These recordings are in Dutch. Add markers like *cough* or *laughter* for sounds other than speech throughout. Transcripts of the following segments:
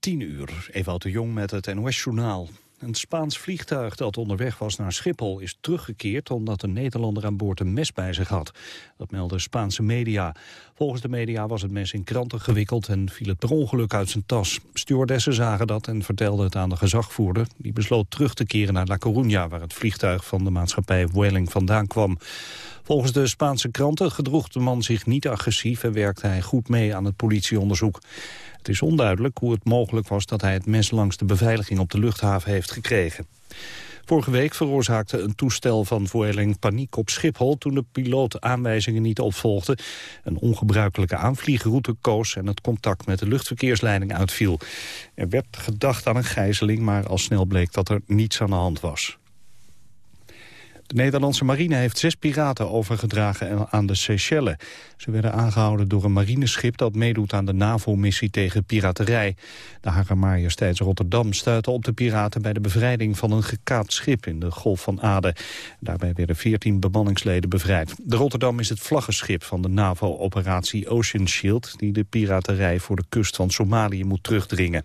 10 uur, Ewout de Jong met het NOS-journaal. Een Spaans vliegtuig dat onderweg was naar Schiphol is teruggekeerd omdat een Nederlander aan boord een mes bij zich had. Dat melden Spaanse media. Volgens de media was het mes in kranten gewikkeld en viel het per ongeluk uit zijn tas. Stewardessen zagen dat en vertelden het aan de gezagvoerder. Die besloot terug te keren naar La Coruña waar het vliegtuig van de maatschappij Vueling vandaan kwam. Volgens de Spaanse kranten gedroeg de man zich niet agressief en werkte hij goed mee aan het politieonderzoek. Het is onduidelijk hoe het mogelijk was dat hij het mes langs de beveiliging op de luchthaven heeft gekregen. Vorige week veroorzaakte een toestel van Vueling paniek op Schiphol... toen de piloot aanwijzingen niet opvolgde, een ongebruikelijke aanvliegroute koos... en het contact met de luchtverkeersleiding uitviel. Er werd gedacht aan een gijzeling, maar al snel bleek dat er niets aan de hand was. De Nederlandse marine heeft zes piraten overgedragen aan de Seychelles. Ze werden aangehouden door een marineschip dat meedoet aan de NAVO-missie tegen piraterij. De Majesteits Rotterdam stuitte op de piraten bij de bevrijding van een gekaapt schip in de Golf van Aden. Daarbij werden veertien bemanningsleden bevrijd. De Rotterdam is het vlaggenschip van de NAVO-operatie Ocean Shield... die de piraterij voor de kust van Somalië moet terugdringen.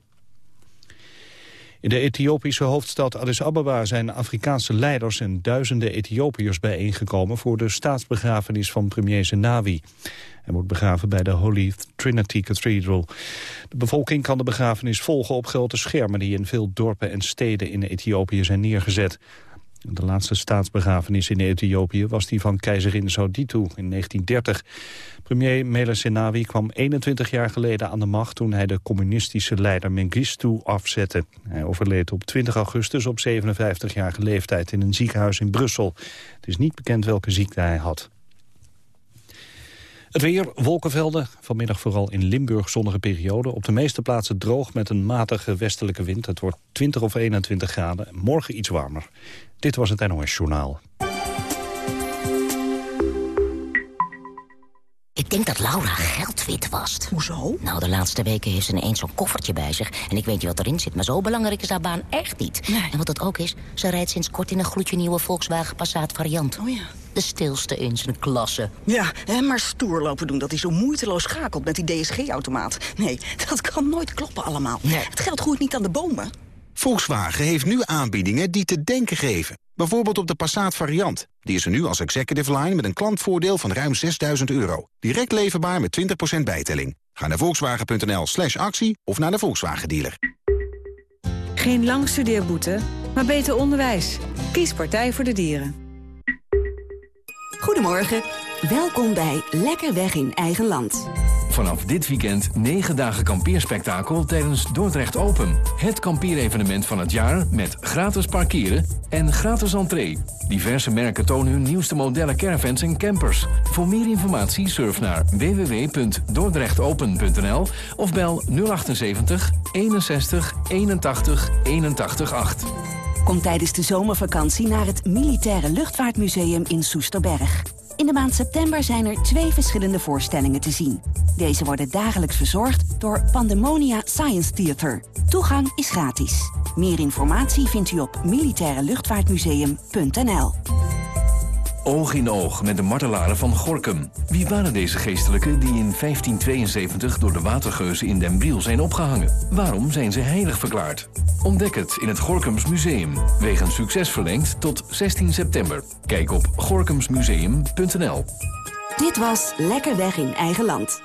In de Ethiopische hoofdstad Addis Ababa zijn Afrikaanse leiders en duizenden Ethiopiërs bijeengekomen voor de staatsbegrafenis van premier Zenawi. Hij wordt begraven bij de Holy Trinity Cathedral. De bevolking kan de begrafenis volgen op grote schermen die in veel dorpen en steden in Ethiopië zijn neergezet. De laatste staatsbegrafenis in Ethiopië was die van keizerin Sauditu in 1930. Premier Meles Zenawi kwam 21 jaar geleden aan de macht... toen hij de communistische leider Mengistu afzette. Hij overleed op 20 augustus op 57-jarige leeftijd in een ziekenhuis in Brussel. Het is niet bekend welke ziekte hij had. Het weer, wolkenvelden, vanmiddag vooral in Limburg zonnige periode. Op de meeste plaatsen droog met een matige westelijke wind. Het wordt 20 of 21 graden, morgen iets warmer. Dit was het NOS Journaal. Ik denk dat Laura geld wit was. Hoezo? Nou, de laatste weken heeft ze ineens zo'n koffertje bij zich. En ik weet niet wat erin zit, maar zo belangrijk is haar baan echt niet. Nee. En wat het ook is, ze rijdt sinds kort in een gloedje nieuwe Volkswagen Passat variant. Oh ja. De stilste in zijn klasse. Ja, hè, maar stoer lopen doen dat hij zo moeiteloos schakelt met die DSG-automaat. Nee, dat kan nooit kloppen allemaal. Nee. Het geld groeit niet aan de bomen. Volkswagen heeft nu aanbiedingen die te denken geven. Bijvoorbeeld op de Passat variant. Die is er nu als executive line met een klantvoordeel van ruim 6000 euro. Direct leverbaar met 20% bijtelling. Ga naar volkswagen.nl slash actie of naar de Volkswagen dealer. Geen lang studeerboete, maar beter onderwijs. Kies Partij voor de Dieren. Goedemorgen, welkom bij Lekker Weg in Eigen Land. Vanaf dit weekend 9 dagen kampeerspektakel tijdens Dordrecht Open. Het kampeerevenement van het jaar met gratis parkeren en gratis entree. Diverse merken tonen hun nieuwste modellen caravans en campers. Voor meer informatie surf naar www.dordrechtopen.nl of bel 078 61 81 81 8. Kom tijdens de zomervakantie naar het Militaire Luchtvaartmuseum in Soesterberg. In de maand september zijn er twee verschillende voorstellingen te zien. Deze worden dagelijks verzorgd door Pandemonia Science Theater. Toegang is gratis. Meer informatie vindt u op militaireluchtvaartmuseum.nl. Oog in oog met de martelaren van Gorkum. Wie waren deze geestelijken die in 1572 door de watergeuzen in Den Briel zijn opgehangen? Waarom zijn ze heilig verklaard? Ontdek het in het Gorkums Museum. Wegens succes verlengd tot 16 september. Kijk op gorkumsmuseum.nl. Dit was Lekker Weg in Eigen Land.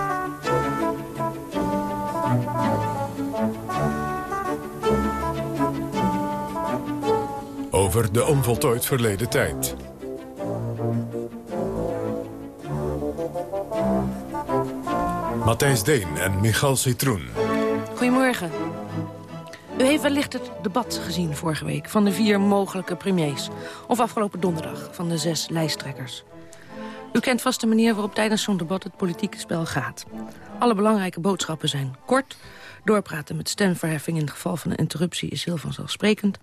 Over de onvoltooid verleden tijd. Matthijs Deen en Michal Citroen. Goedemorgen. U heeft wellicht het debat gezien vorige week van de vier mogelijke premiers. Of afgelopen donderdag van de zes lijsttrekkers. U kent vast de manier waarop tijdens zo'n debat het politieke spel gaat. Alle belangrijke boodschappen zijn kort. Doorpraten met stemverheffing in het geval van een interruptie is heel vanzelfsprekend.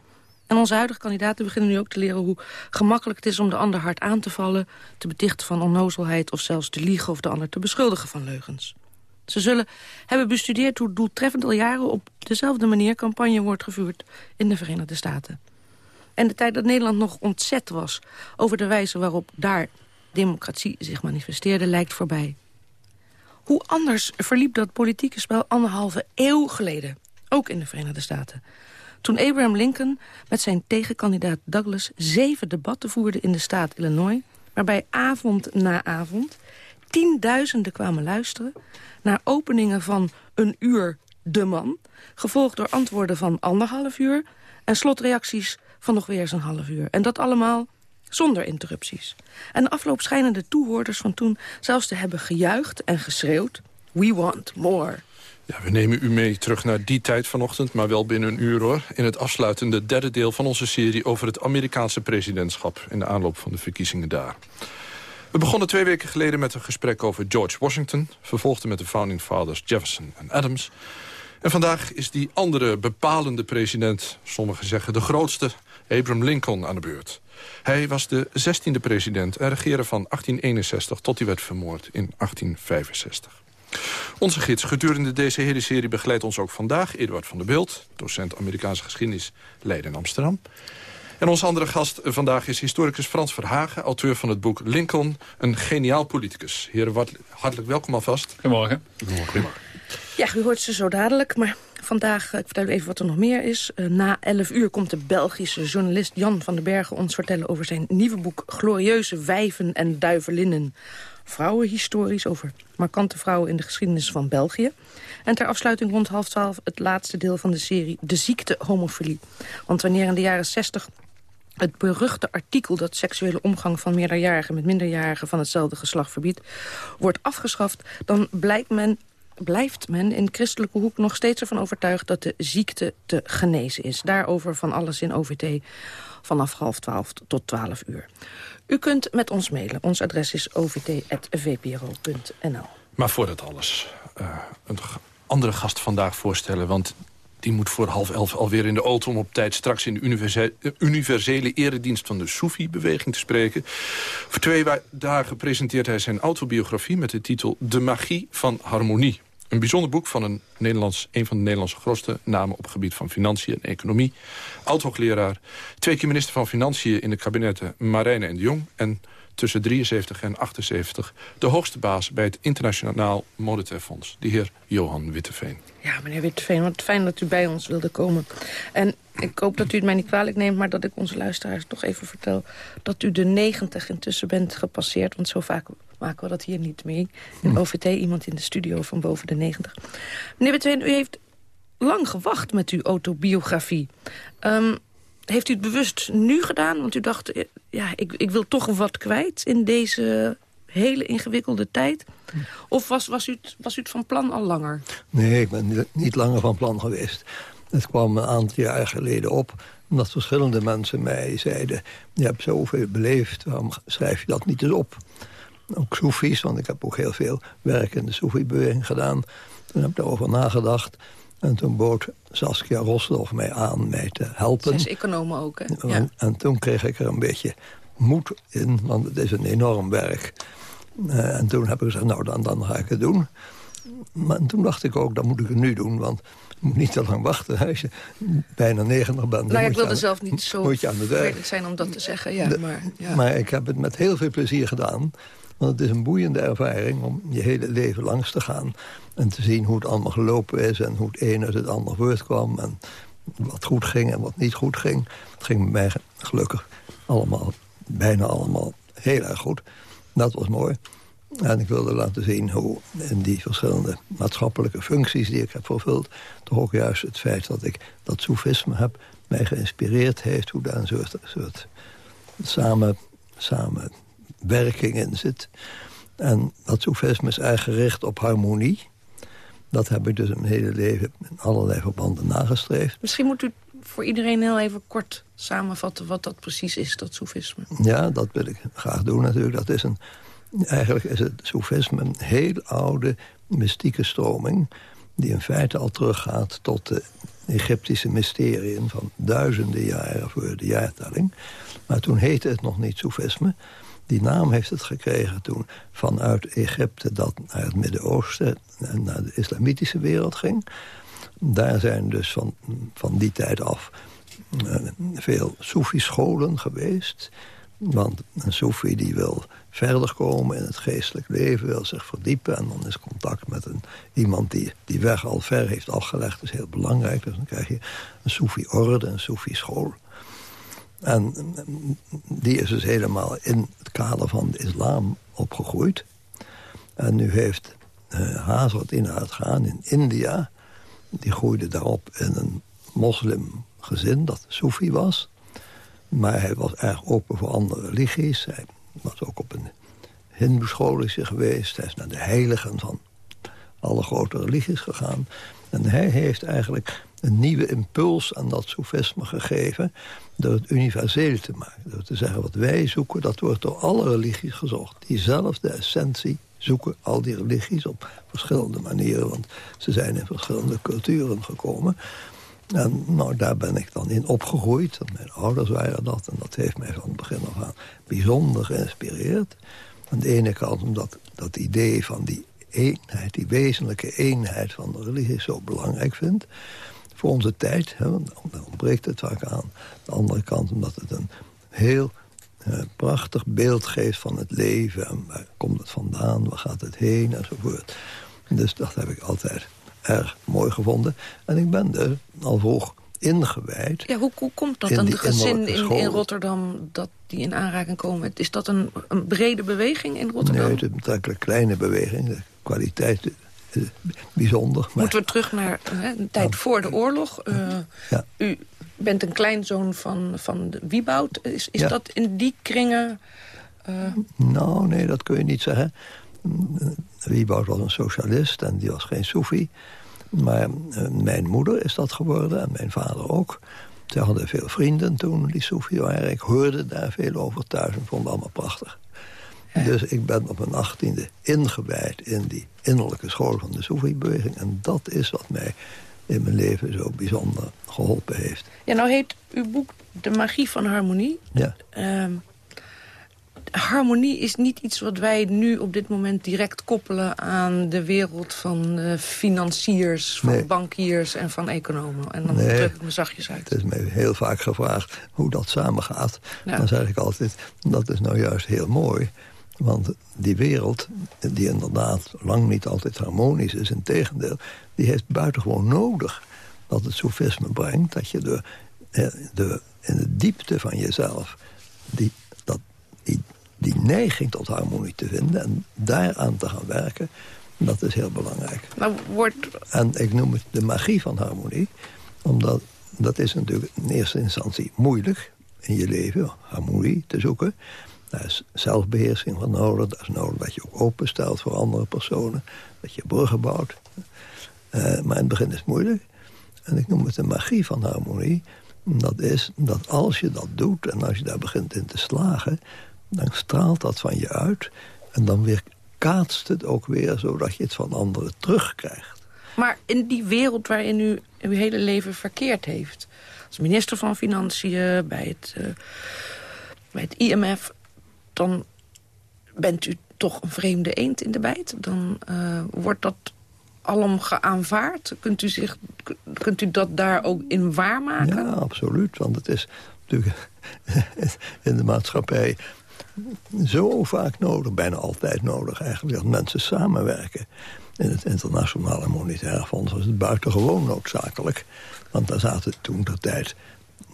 En onze huidige kandidaten beginnen nu ook te leren hoe gemakkelijk het is om de ander hard aan te vallen, te betichten van onnozelheid of zelfs te liegen of de ander te beschuldigen van leugens. Ze zullen hebben bestudeerd hoe doeltreffend al jaren op dezelfde manier campagne wordt gevoerd in de Verenigde Staten. En de tijd dat Nederland nog ontzet was over de wijze waarop daar democratie zich manifesteerde lijkt voorbij. Hoe anders verliep dat politieke spel anderhalve eeuw geleden, ook in de Verenigde Staten. Toen Abraham Lincoln met zijn tegenkandidaat Douglas zeven debatten voerde in de staat Illinois... waarbij avond na avond tienduizenden kwamen luisteren... naar openingen van een uur de man... gevolgd door antwoorden van anderhalf uur... en slotreacties van nog weer eens een half uur. En dat allemaal zonder interrupties. En de afloop schijnen de toehoorders van toen zelfs te hebben gejuicht en geschreeuwd... We want more. Ja, we nemen u mee terug naar die tijd vanochtend, maar wel binnen een uur hoor. In het afsluitende derde deel van onze serie over het Amerikaanse presidentschap... in de aanloop van de verkiezingen daar. We begonnen twee weken geleden met een gesprek over George Washington... vervolgden met de founding fathers Jefferson en Adams... En vandaag is die andere bepalende president, sommigen zeggen de grootste, Abraham Lincoln aan de beurt. Hij was de 16e president en regeerde van 1861 tot hij werd vermoord in 1865. Onze gids gedurende deze hele serie begeleidt ons ook vandaag... Eduard van der Beeld, docent Amerikaanse geschiedenis, Leiden in Amsterdam. En onze andere gast vandaag is historicus Frans Verhagen... auteur van het boek Lincoln, een geniaal politicus. Heren, hartelijk welkom alvast. Goedemorgen. Goedemorgen. Ja, u hoort ze zo dadelijk, maar vandaag, ik vertel u even wat er nog meer is. Uh, na 11 uur komt de Belgische journalist Jan van den Bergen ons vertellen... over zijn nieuwe boek Glorieuze Wijven en Duivelinnen. Vrouwenhistorisch over markante vrouwen in de geschiedenis van België. En ter afsluiting rond half twaalf het laatste deel van de serie De ziekte homofilie. Want wanneer in de jaren 60 het beruchte artikel dat seksuele omgang van meerderjarigen met minderjarigen van hetzelfde geslacht verbiedt, wordt afgeschaft, dan blijkt men blijft men in christelijke hoek nog steeds ervan overtuigd... dat de ziekte te genezen is. Daarover van alles in OVT vanaf half twaalf tot twaalf uur. U kunt met ons mailen. Ons adres is ovt.vpro.nl. Maar voordat alles, uh, een andere gast vandaag voorstellen... want die moet voor half elf alweer in de auto om op tijd straks in de universele, universele eredienst van de Soefi-beweging te spreken. Voor twee dagen presenteert hij zijn autobiografie met de titel De Magie van Harmonie. Een bijzonder boek van een, Nederlands, een van de Nederlandse grootste namen... op het gebied van financiën en economie. Oud-hoogleraar, twee keer minister van Financiën... in de kabinetten Marijne en de Jong... en tussen 73 en 78 de hoogste baas bij het Internationaal Monetair Fonds. De heer Johan Witteveen. Ja, meneer Witteveen, wat fijn dat u bij ons wilde komen. En ik hoop dat u het mij niet kwalijk neemt... maar dat ik onze luisteraars toch even vertel... dat u de 90 intussen bent gepasseerd. Want zo vaak maken we dat hier niet mee. Een hm. OVT, iemand in de studio van boven de 90. Meneer Witteveen, u heeft lang gewacht met uw autobiografie. Um, heeft u het bewust nu gedaan? Want u dacht, eh, ja, ik, ik wil toch wat kwijt in deze hele ingewikkelde tijd? Of was, was, u het, was u het van plan al langer? Nee, ik ben niet langer van plan geweest. Het kwam een aantal jaar geleden op omdat verschillende mensen mij zeiden... je hebt zoveel beleefd, waarom schrijf je dat niet eens op? Ook Soefies, want ik heb ook heel veel werk in de Soefi-beweging gedaan. Toen heb ik daarover nagedacht. En toen bood Saskia Rosloff mij aan mij te helpen. Zij is econoom ook, hè? Ja. En, toen kreeg ik er een beetje moed in, want het is een enorm werk. Uh, en toen heb ik gezegd, nou, dan, dan ga ik het doen. Maar toen dacht ik ook, dan moet ik het nu doen, want je moet niet te lang wachten. *laughs* Als je bijna 90 bent... Nou, ik wilde zelf niet zo vervelend zijn om dat te zeggen. Ja, maar, ja. maar ik heb het met heel veel plezier gedaan. Want het is een boeiende ervaring om je hele leven langs te gaan. En te zien hoe het allemaal gelopen is en hoe het een uit het ander voortkwam. En wat goed ging en wat niet goed ging. Het ging bij mij gelukkig allemaal, bijna allemaal heel erg goed. Dat was mooi. En ik wilde laten zien hoe in die verschillende maatschappelijke functies die ik heb vervuld... toch ook juist het feit dat ik dat soefisme heb mij geïnspireerd heeft... hoe daar een soort, soort samen, samenwerking in zit. En dat soefisme is erg gericht op harmonie... Dat heb ik dus mijn hele leven in allerlei verbanden nagestreefd. Misschien moet u voor iedereen heel even kort samenvatten wat dat precies is, dat soefisme. Ja, dat wil ik graag doen natuurlijk. Dat is een, Eigenlijk is het soefisme een heel oude mystieke stroming... die in feite al teruggaat tot de Egyptische mysteriën... van duizenden jaren voor de jaartelling. Maar toen heette het nog niet soefisme. Die naam heeft het gekregen toen vanuit Egypte... dat naar het Midden-Oosten en naar de islamitische wereld ging. Daar zijn dus van, van die tijd af uh, veel Soefi-scholen geweest... Want een Soefi die wil verder komen in het geestelijk leven, wil zich verdiepen... en dan is contact met een, iemand die die weg al ver heeft afgelegd... is heel belangrijk. Dus dan krijg je een Soefi-orde, een Soefi-school. En die is dus helemaal in het kader van de islam opgegroeid. En nu heeft uh, Hazrat in het gaan in India... die groeide daarop in een moslimgezin dat Soefi was... Maar hij was erg open voor andere religies. Hij was ook op een hindoe geweest. Hij is naar de heiligen van alle grote religies gegaan. En hij heeft eigenlijk een nieuwe impuls aan dat soefisme gegeven... door het universeel te maken. Door te zeggen, wat wij zoeken, dat wordt door alle religies gezocht. Diezelfde essentie zoeken al die religies op verschillende manieren... want ze zijn in verschillende culturen gekomen. En nou, daar ben ik dan in opgegroeid. Mijn ouders waren dat. En dat heeft mij van het begin af aan bijzonder geïnspireerd. Aan de ene kant omdat dat idee van die eenheid, die wezenlijke eenheid van de religie zo belangrijk vind. Voor onze tijd, hè, daar ontbreekt het vaak aan. Aan de andere kant omdat het een heel eh, prachtig beeld geeft van het leven. En waar komt het vandaan, waar gaat het heen enzovoort. Dus dat heb ik altijd erg mooi gevonden. En ik ben er al vroeg ingewijd. Ja, hoe, hoe komt dat dan, de gezin in, in, Rotterdam, dat die in aanraking komen? Is dat een, een brede beweging in Rotterdam? Nee, het is een betrekkelijk kleine beweging. De kwaliteit bijzonder. Maar... Moeten we terug naar hè, een tijd voor de oorlog. Uh, ja. U bent een kleinzoon van, van de Wieboud. Is, is dat in die kringen... Uh... Nou, nee, dat kun je niet zeggen. Wieboud was een socialist en die was geen Soefi. Maar uh, mijn moeder is dat geworden en mijn vader ook. Ze hadden veel vrienden toen die Soefi waren. Ik hoorde daar veel over thuis en vond het allemaal prachtig. Dus ik ben op mijn achttiende ingewijd in die innerlijke school van de Soefi-beweging. En dat is wat mij in mijn leven zo bijzonder geholpen heeft. Ja, nou heet uw boek De Magie van Harmonie. Ja. Uh, harmonie is niet iets wat wij nu op dit moment direct koppelen... aan de wereld van uh, financiers, van bankiers en van economen. En dan nee, druk ik me zachtjes uit. Het is mij heel vaak gevraagd hoe dat samengaat. Dan zeg ik altijd, dat is nou juist heel mooi. Want die wereld, die inderdaad lang niet altijd harmonisch is... in tegendeel, die heeft buitengewoon nodig dat het sofisme brengt... dat je de, de, in de diepte van jezelf die, dat, die die neiging tot harmonie te vinden... en daaraan te gaan werken, dat is heel belangrijk. Maar wordt... En ik noem het de magie van harmonie. Omdat dat is natuurlijk in eerste instantie moeilijk in je leven, harmonie te zoeken. Daar is zelfbeheersing van nodig. Dat is nodig dat je ook openstelt voor andere personen. Dat je bruggen bouwt. Uh, maar in het begin is het moeilijk. En ik noem het de magie van harmonie. Dat is dat als je dat doet en als je daar begint in te slagen dan straalt dat van je uit. En dan weer kaatst het ook weer, zodat je het van anderen terugkrijgt. Maar in die wereld waarin u uw hele leven verkeerd heeft... als minister van Financiën, bij het, uh, bij het IMF... dan bent u toch een vreemde eend in de bijt. Dan uh, wordt dat alom geaanvaard. Kunt u, zich, kunt u dat daar ook in waarmaken? Ja, absoluut. Want het is natuurlijk *laughs* in de maatschappij zo vaak nodig, bijna altijd nodig eigenlijk... dat mensen samenwerken. In het Internationale Monetaire Fonds was het buitengewoon noodzakelijk. Want daar zaten toen de tijd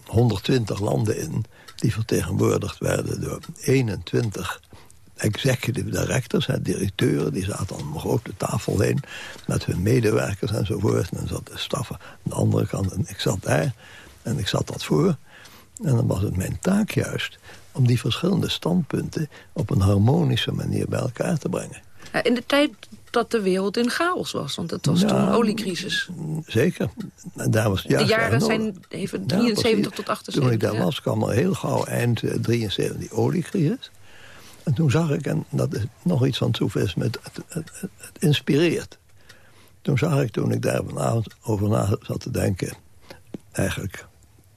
120 landen in... die vertegenwoordigd werden door 21 executive directors, hè, directeuren... die zaten aan een grote tafel heen met hun medewerkers enzovoort. En dan zat de staf aan de andere kant en ik zat daar en ik zat dat voor. En dan was het mijn taak juist om die verschillende standpunten op een harmonische manier bij elkaar te brengen. In de tijd dat de wereld in chaos was, want het was toen een oliecrisis. Zeker. En daar was de jaren zijn even 73 tot 78. Toen ik daar was, kwam er heel gauw eind 73 die oliecrisis. En toen zag ik, en dat is nog iets van het, het, het, het inspireert. Toen zag ik, toen ik daar vanavond over na zat te denken... eigenlijk,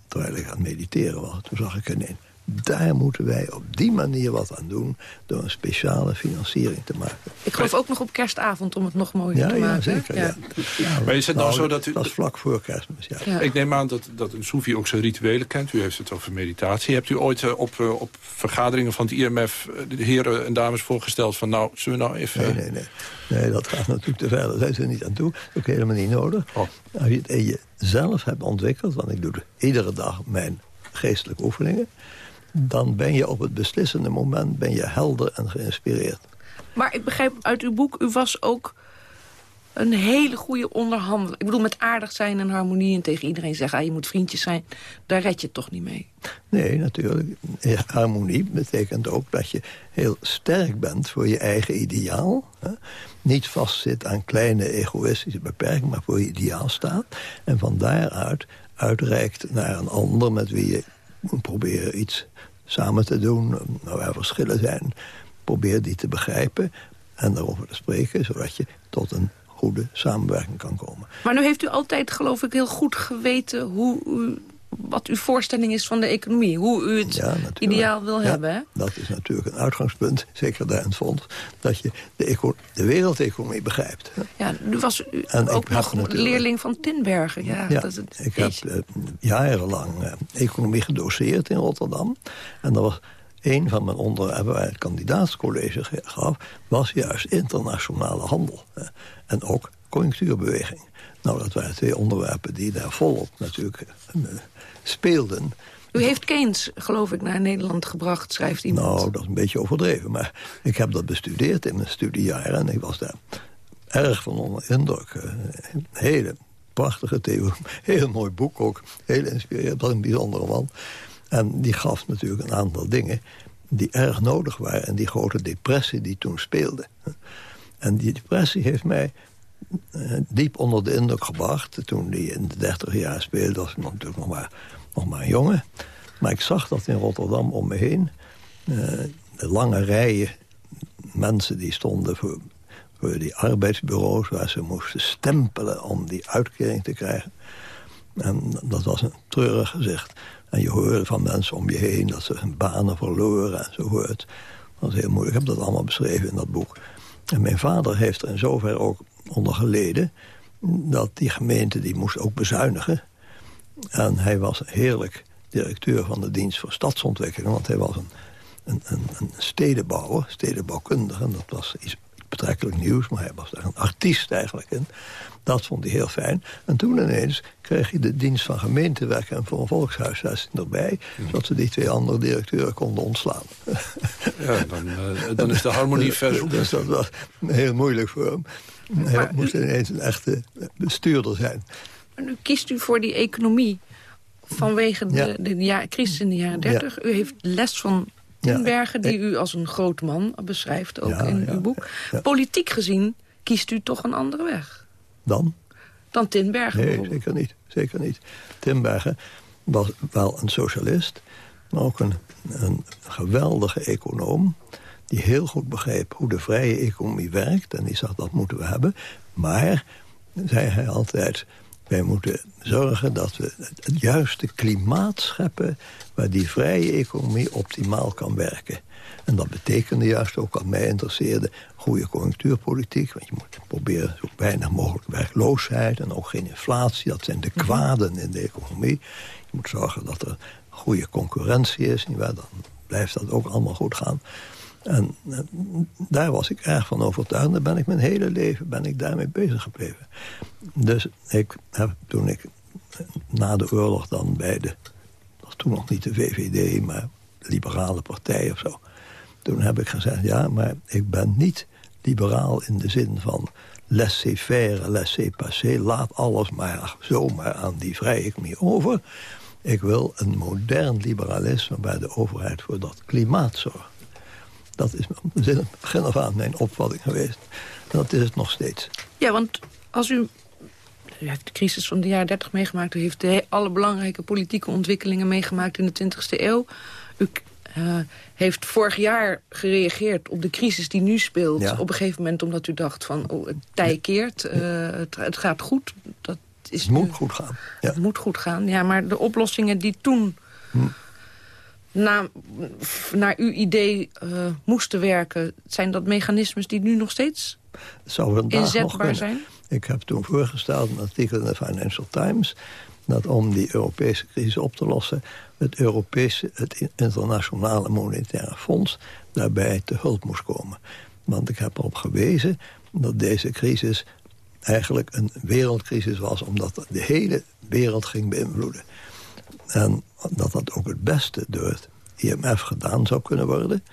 terwijl ik aan het mediteren was... toen zag ik ineens, daar moeten wij op die manier wat aan doen... door een speciale financiering te maken. Ik geloof ook nog op kerstavond om het nog mooier ja, te maken. Ja, zeker. Ja. Maar is het nou, zo dat u... Dat is vlak voor kerstmis, ja. ja. Ik neem aan dat, dat een Soefi ook zijn rituelen kent. U heeft het over meditatie. Hebt u ooit uh, op, uh, op vergaderingen van het IMF de heren en dames voorgesteld... van nou, zullen we nou even... Nee, nee, nee. Nee, dat gaat natuurlijk te ver. Daar zijn ze niet aan toe. Ook helemaal niet nodig. Oh. Als je het in jezelf hebt ontwikkeld... want ik doe iedere dag mijn geestelijke oefeningen dan ben je op het beslissende moment ben je helder en geïnspireerd. Maar ik begrijp uit uw boek, u was ook een hele goede onderhandelaar. Ik bedoel, met aardig zijn en harmonie en tegen iedereen zeggen... Ah, je moet vriendjes zijn, daar red je het toch niet mee? Nee, natuurlijk. Harmonie betekent ook dat je heel sterk bent voor je eigen ideaal. Hè? Niet vastzit aan kleine egoïstische beperkingen, maar voor je ideaal staat. En van daaruit uitreikt naar een ander met wie je probeert iets samen te doen. Nou, er verschillen zijn, probeer die te begrijpen en daarover te spreken... zodat je tot een goede samenwerking kan komen. Maar nu heeft u altijd, geloof ik, heel goed geweten... hoe u, wat uw voorstelling is van de economie. Hoe u het ja, ideaal wil ja, hebben, hè? Dat is natuurlijk een uitgangspunt, zeker daar in het fonds... dat je de, de wereldeconomie begrijpt. Hè? Ja, nu was u en ook nog natuurlijk... leerling van Tinbergen. Ja, ja dat is het ik heb uh, jarenlang uh, economie gedoseerd in Rotterdam. En dat was een van mijn onderwerpen waar het kandidaatscollege gaf... was juist internationale handel. Hè? En ook conjunctuurbeweging. Nou, dat waren twee onderwerpen die daar volop natuurlijk uh, speelden. U heeft Keynes, geloof ik, naar Nederland gebracht, schrijft iemand. Nou, dat is een beetje overdreven. Maar ik heb dat bestudeerd in mijn studiejaren. En ik was daar erg van onder indruk. Een hele prachtige theorie. *laughs* Heel mooi boek ook. Heel inspirerend. Dat een bijzondere man. En die gaf natuurlijk een aantal dingen die erg nodig waren. En die grote depressie die toen speelde. En die depressie heeft mij uh, diep onder de indruk gebracht. Toen die in de dertig jaar speelde, was ik natuurlijk nog maar, nog maar een jongen. Maar ik zag dat in Rotterdam om me heen. Uh, de lange rijen mensen die stonden voor, voor die arbeidsbureaus... waar ze moesten stempelen om die uitkering te krijgen. En dat was een treurig gezicht. En je hoorde van mensen om je heen dat ze hun banen verloren enzovoort. Dat was heel moeilijk. Ik heb dat allemaal beschreven in dat boek. En mijn vader heeft er in zover ook onder geleden... dat die gemeente die moest ook bezuinigen. En hij was heerlijk directeur van de dienst voor stadsontwikkeling... want hij was een, een, een, een stedenbouwer, stedenbouwkundige... en dat was iets betrekkelijk nieuws, maar hij was daar een artiest eigenlijk in. Dat vond hij heel fijn. En toen ineens kreeg hij de dienst van gemeentewerk en voor een volkshuisvesting erbij... zodat ze die twee andere directeuren konden ontslaan. Ja, dan, uh, dan is de harmonie *laughs* verder. Dus dat was heel moeilijk voor hem. Hij maar, moest ineens een echte bestuurder zijn. Nu kiest u voor die economie vanwege de, ja. de, de crisis in de jaren 30. Ja. U heeft les van Tinbergen, die u als een groot man beschrijft, ook in uw boek. Politiek gezien kiest u toch een andere weg. Dan? Dan Tinbergen Nee, zeker niet. Zeker niet. Tinbergen was wel een socialist, maar ook een, een geweldige econoom die heel goed begreep hoe de vrije economie werkt. En die zag, dat moeten we hebben. Maar, zei hij altijd, wij moeten zorgen dat we het juiste klimaat scheppen... waar die vrije economie optimaal kan werken. En dat betekende juist ook wat mij interesseerde... goede conjunctuurpolitiek. Want je moet proberen zo weinig mogelijk werkloosheid... en ook geen inflatie. Dat zijn de kwaden in de economie. Je moet zorgen dat er goede concurrentie is. Dan blijft dat ook allemaal goed gaan. En, en, daar was ik erg van overtuigd. Daar ben ik mijn hele leven ben ik daarmee bezig gebleven. Dus ik heb toen ik na de oorlog dan bij de... was toen nog niet de VVD, maar de Liberale Partij of zo. Toen heb ik gezegd, ja, maar ik ben niet liberaal in de zin van laissez-faire, laissez-passer. Laat alles maar zomaar aan die vrije economie over. Ik wil een modern liberalisme waar de overheid voor dat klimaat zorgt. Dat is het begin af aan mijn opvatting geweest. En dat is het nog steeds. Ja, want als u... U heeft de crisis van de jaren 30 meegemaakt. U heeft de, alle belangrijke politieke ontwikkelingen meegemaakt in de 20e eeuw. U eh, heeft vorig jaar gereageerd op de crisis die nu speelt. Ja. Op een gegeven moment omdat u dacht van oh, het tij keert, eh, het, het gaat goed. Dat is Het moet nu- goed gaan. Het moet goed gaan, ja, maar de oplossingen die toen... Hm. Na, naar uw idee eh, moesten werken... zijn dat mechanismes die nu nog steeds zou nog inzetbaar zijn? Ik heb toen voorgesteld, een artikel in de Financial Times... dat om die Europese crisis op te lossen... het Europese, het internationale monetaire fonds... daarbij te hulp moest komen. Want ik heb erop gewezen dat deze crisis eigenlijk een wereldcrisis was... omdat de hele wereld ging beïnvloeden. En dat dat ook het beste door het IMF gedaan zou kunnen worden.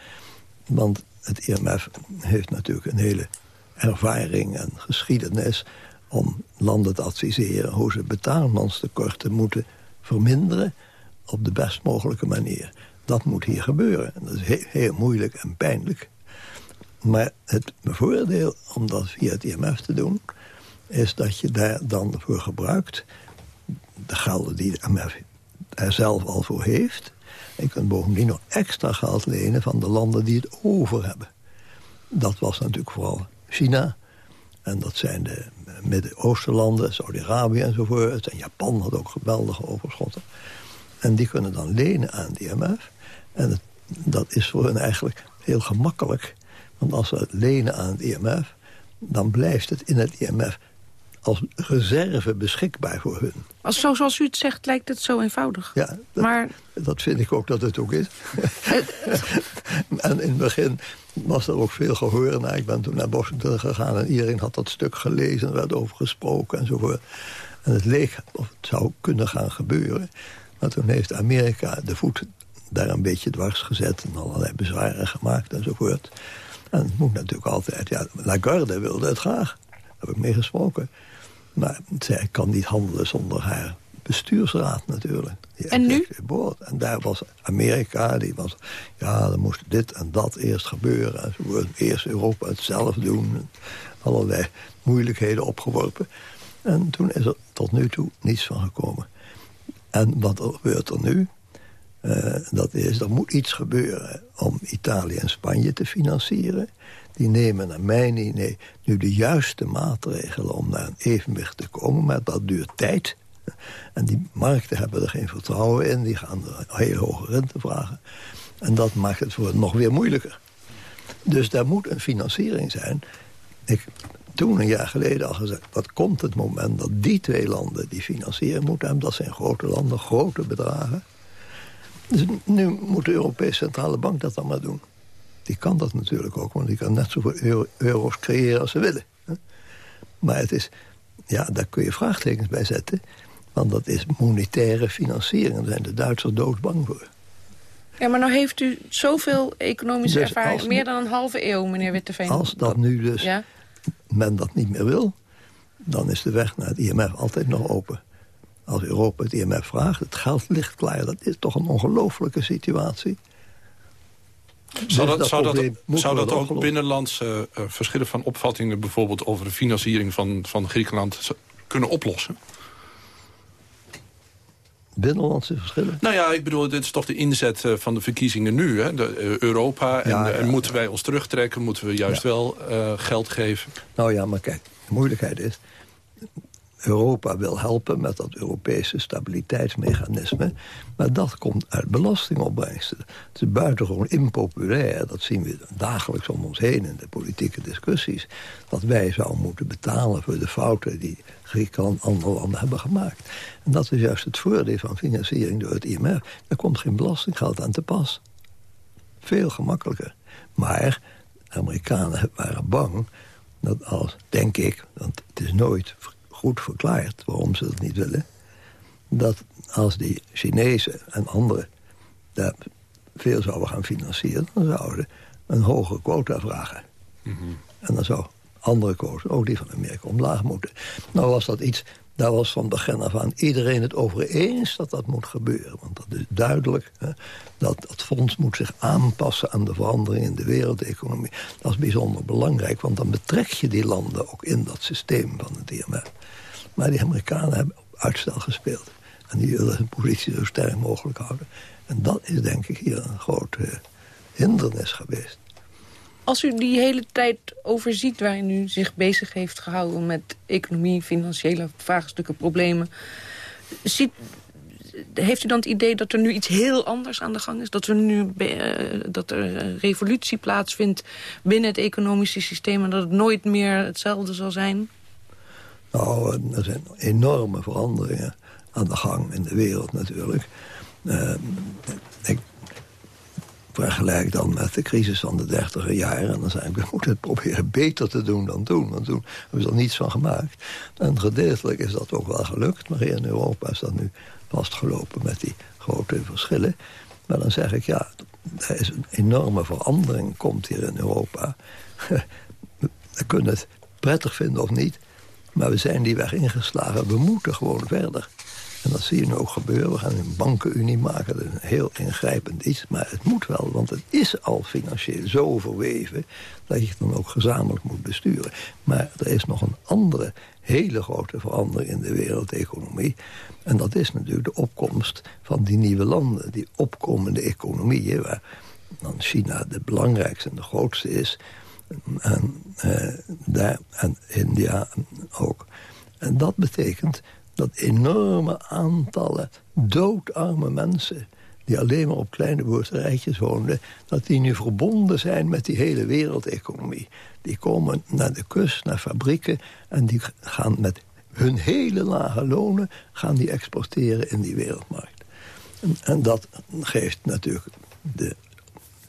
Want het IMF heeft natuurlijk een hele ervaring en geschiedenis... om landen te adviseren hoe ze betaalmanstekorten moeten verminderen... op de best mogelijke manier. Dat moet hier gebeuren. En dat is he- heel moeilijk en pijnlijk. Maar het voordeel om dat via het IMF te doen... is dat je daar dan voor gebruikt de gelden die de IMF er zelf al voor heeft. En kunt bovendien nog extra geld lenen van de landen die het over hebben. Dat was natuurlijk vooral China. En dat zijn de Midden-Oostenlanden, Saudi-Arabië enzovoort. En Japan had ook geweldige overschotten. En die kunnen dan lenen aan het IMF. En dat is voor hen eigenlijk heel gemakkelijk. Want als ze lenen aan het IMF... dan blijft het in het IMF als reserve beschikbaar voor hun. Als, zo, zoals u het zegt, lijkt het zo eenvoudig. Ja, dat, Maar dat vind ik ook dat het ook is. *laughs* en in het begin was er ook veel gehoor naar. Ik ben toen naar Washington gegaan en iedereen had dat stuk gelezen... er werd over gesproken enzovoort. En het leek of het zou kunnen gaan gebeuren. Maar toen heeft Amerika de voet daar een beetje dwars gezet... en allerlei bezwaren gemaakt enzovoort. En het moet natuurlijk altijd... Ja, Lagarde wilde het graag. Daar heb ik mee gesproken. Maar zij kan niet handelen zonder haar bestuursraad natuurlijk. Die En nu? board. En daar was Amerika, die was... Ja, dan moest dit en dat eerst gebeuren. enzovoort. Eerst Europa het zelf doen. Allerlei moeilijkheden opgeworpen. En toen is er tot nu toe niets van gekomen. En wat er gebeurt er nu? Eh, dat is, er moet iets gebeuren om Italië en Spanje te financieren. Die nemen naar mijn idee nu de juiste maatregelen om naar een evenwicht te komen. Maar dat duurt tijd. En die markten hebben er geen vertrouwen in. Die gaan er heel hoge rente vragen. En dat maakt het voor nog weer moeilijker. Dus daar moet een financiering zijn. Ik toen een jaar geleden al gezegd... dat komt het moment dat die twee landen die financieren moeten hebben. Dat zijn grote landen, grote bedragen. Dus nu moet de Europese Centrale Bank dat dan maar doen. Die kan dat natuurlijk ook, want die kan net zoveel euro- euro's creëren als ze willen. Maar het is, ja, daar kun je vraagtekens bij zetten. Want dat is monetaire financiering. Daar zijn de Duitsers doodsbang voor. Ja, maar nou heeft u zoveel economische Dus ervaring. als- Meer dan een halve eeuw, meneer Witteveen. Als dat nu dus Ja? men dat niet meer wil... dan is de weg naar het IMF altijd nog open. Als Europa het IMF vraagt, het geld ligt klaar. Dat is toch een ongelofelijke situatie. Zou Dus dat, zou dat, zou ook binnenlandse eh, verschillen van opvattingen... bijvoorbeeld over de financiering van, van Griekenland kunnen oplossen? Binnenlandse verschillen? Nou ja, ik bedoel, dit is toch de inzet eh, van de verkiezingen nu. Hè? De, eh, Europa. En, Ja, ja, en moeten wij ons terugtrekken? Moeten we juist wel geld geven? Nou ja, maar kijk, de moeilijkheid is... Europa wil helpen met dat Europese stabiliteitsmechanisme. Maar dat komt uit belastingopbrengsten. Het is buitengewoon impopulair. Dat zien we dagelijks om ons heen in de politieke discussies. Dat wij zouden moeten betalen voor de fouten die Griekenland en andere landen hebben gemaakt. En dat is juist het voordeel van financiering door het IMF. Er komt geen belastinggeld aan te pas. Veel gemakkelijker. Maar de Amerikanen waren bang dat als, denk ik, want het is nooit goed verklaard waarom ze dat niet willen... dat als die Chinezen en anderen daar veel zouden gaan financieren... dan zouden ze een hogere quota vragen. En dan zou andere quota, ook die van Amerika, omlaag moeten. Nou was dat iets, daar was van begin af aan iedereen het over eens dat dat moet gebeuren. Want dat is duidelijk, hè, dat dat fonds moet zich aanpassen aan de verandering in de wereldeconomie. Dat is bijzonder belangrijk, want dan betrek je die landen ook in dat systeem van het IMF. Maar die Amerikanen hebben uitstel gespeeld. En die willen hun positie zo sterk mogelijk houden. En dat is denk ik hier een grote hindernis geweest. Als u die hele tijd overziet waarin u zich bezig heeft gehouden... met economie, financiële vraagstukken, problemen... Ziet, heeft u dan het idee dat er nu iets heel anders aan de gang is? Dat, er nu, uh, dat er een revolutie plaatsvindt binnen het economische systeem... en dat het nooit meer hetzelfde zal zijn? Nou, er zijn enorme veranderingen aan de gang in de wereld natuurlijk. Vergelijk dan met de crisis van de dertiger jaren. En dan ik, we moeten het proberen beter te doen dan toen. Want toen hebben we er niets van gemaakt. En gedeeltelijk is dat ook wel gelukt. Maar hier in Europa is dat nu vastgelopen met die grote verschillen. Maar dan zeg ik, ja, er is een enorme verandering komt hier in Europa. *laughs* we kunnen het prettig vinden of niet. Maar we zijn die weg ingeslagen. We moeten gewoon verder. En dat zie je nu ook gebeuren. We gaan een bankenunie maken. Dat is een heel ingrijpend iets. Maar het moet wel, want het is al financieel zo verweven... dat je het dan ook gezamenlijk moet besturen. Maar er is nog een andere hele grote verandering in de wereldeconomie. En dat is natuurlijk de opkomst van die nieuwe landen. Die opkomende economieën, waar dan China de belangrijkste en de grootste is... En, eh, daar, en India ook. En dat betekent dat enorme aantallen doodarme mensen... die alleen maar op kleine boerderijtjes woonden... dat die nu verbonden zijn met die hele wereldeconomie. Die komen naar de kust, naar fabrieken... en die gaan met hun hele lage lonen gaan die exporteren in die wereldmarkt. En, en dat geeft natuurlijk de,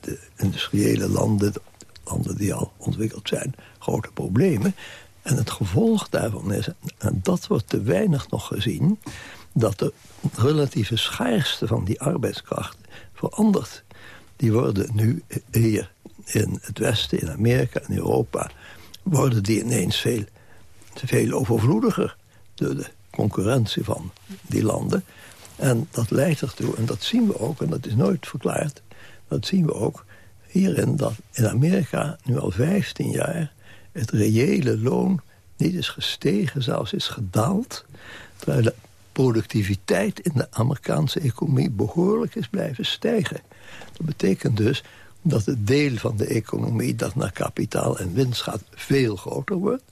de industriële landen... landen die al ontwikkeld zijn, grote problemen... En het gevolg daarvan is, en dat wordt te weinig nog gezien... dat de relatieve schaarste van die arbeidskrachten verandert. Die worden nu hier in het Westen, in Amerika, in Europa... worden die ineens veel, veel overvloediger door de concurrentie van die landen. En dat leidt ertoe, en dat zien we ook, en dat is nooit verklaard... dat zien we ook hierin dat in Amerika nu al 15 jaar het reële loon niet is gestegen, zelfs is gedaald. Terwijl de productiviteit in de Amerikaanse economie behoorlijk is blijven stijgen. Dat betekent dus dat het deel van de economie dat naar kapitaal en winst gaat veel groter wordt.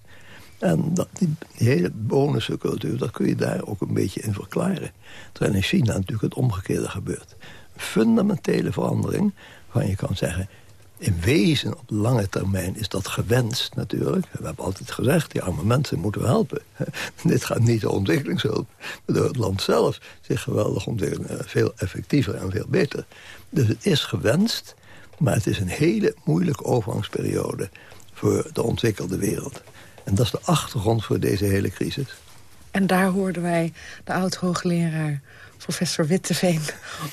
En dat, die, hele bonuscultuur, dat kun je daar ook een beetje in verklaren. Terwijl in China natuurlijk het omgekeerde gebeurt. Een fundamentele verandering, van je kan zeggen in wezen op lange termijn is dat gewenst natuurlijk. We hebben altijd gezegd, die arme mensen moeten we helpen. *laughs* Dit gaat niet om ontwikkelingshulp. Door het land zelf zich geweldig ontwikkelen. Eh, veel effectiever en veel beter. Dus het is gewenst, maar het is een hele moeilijke overgangsperiode... voor de ontwikkelde wereld. En dat is de achtergrond voor deze hele crisis. En daar hoorden wij de oud-hoogleraar professor Witteveen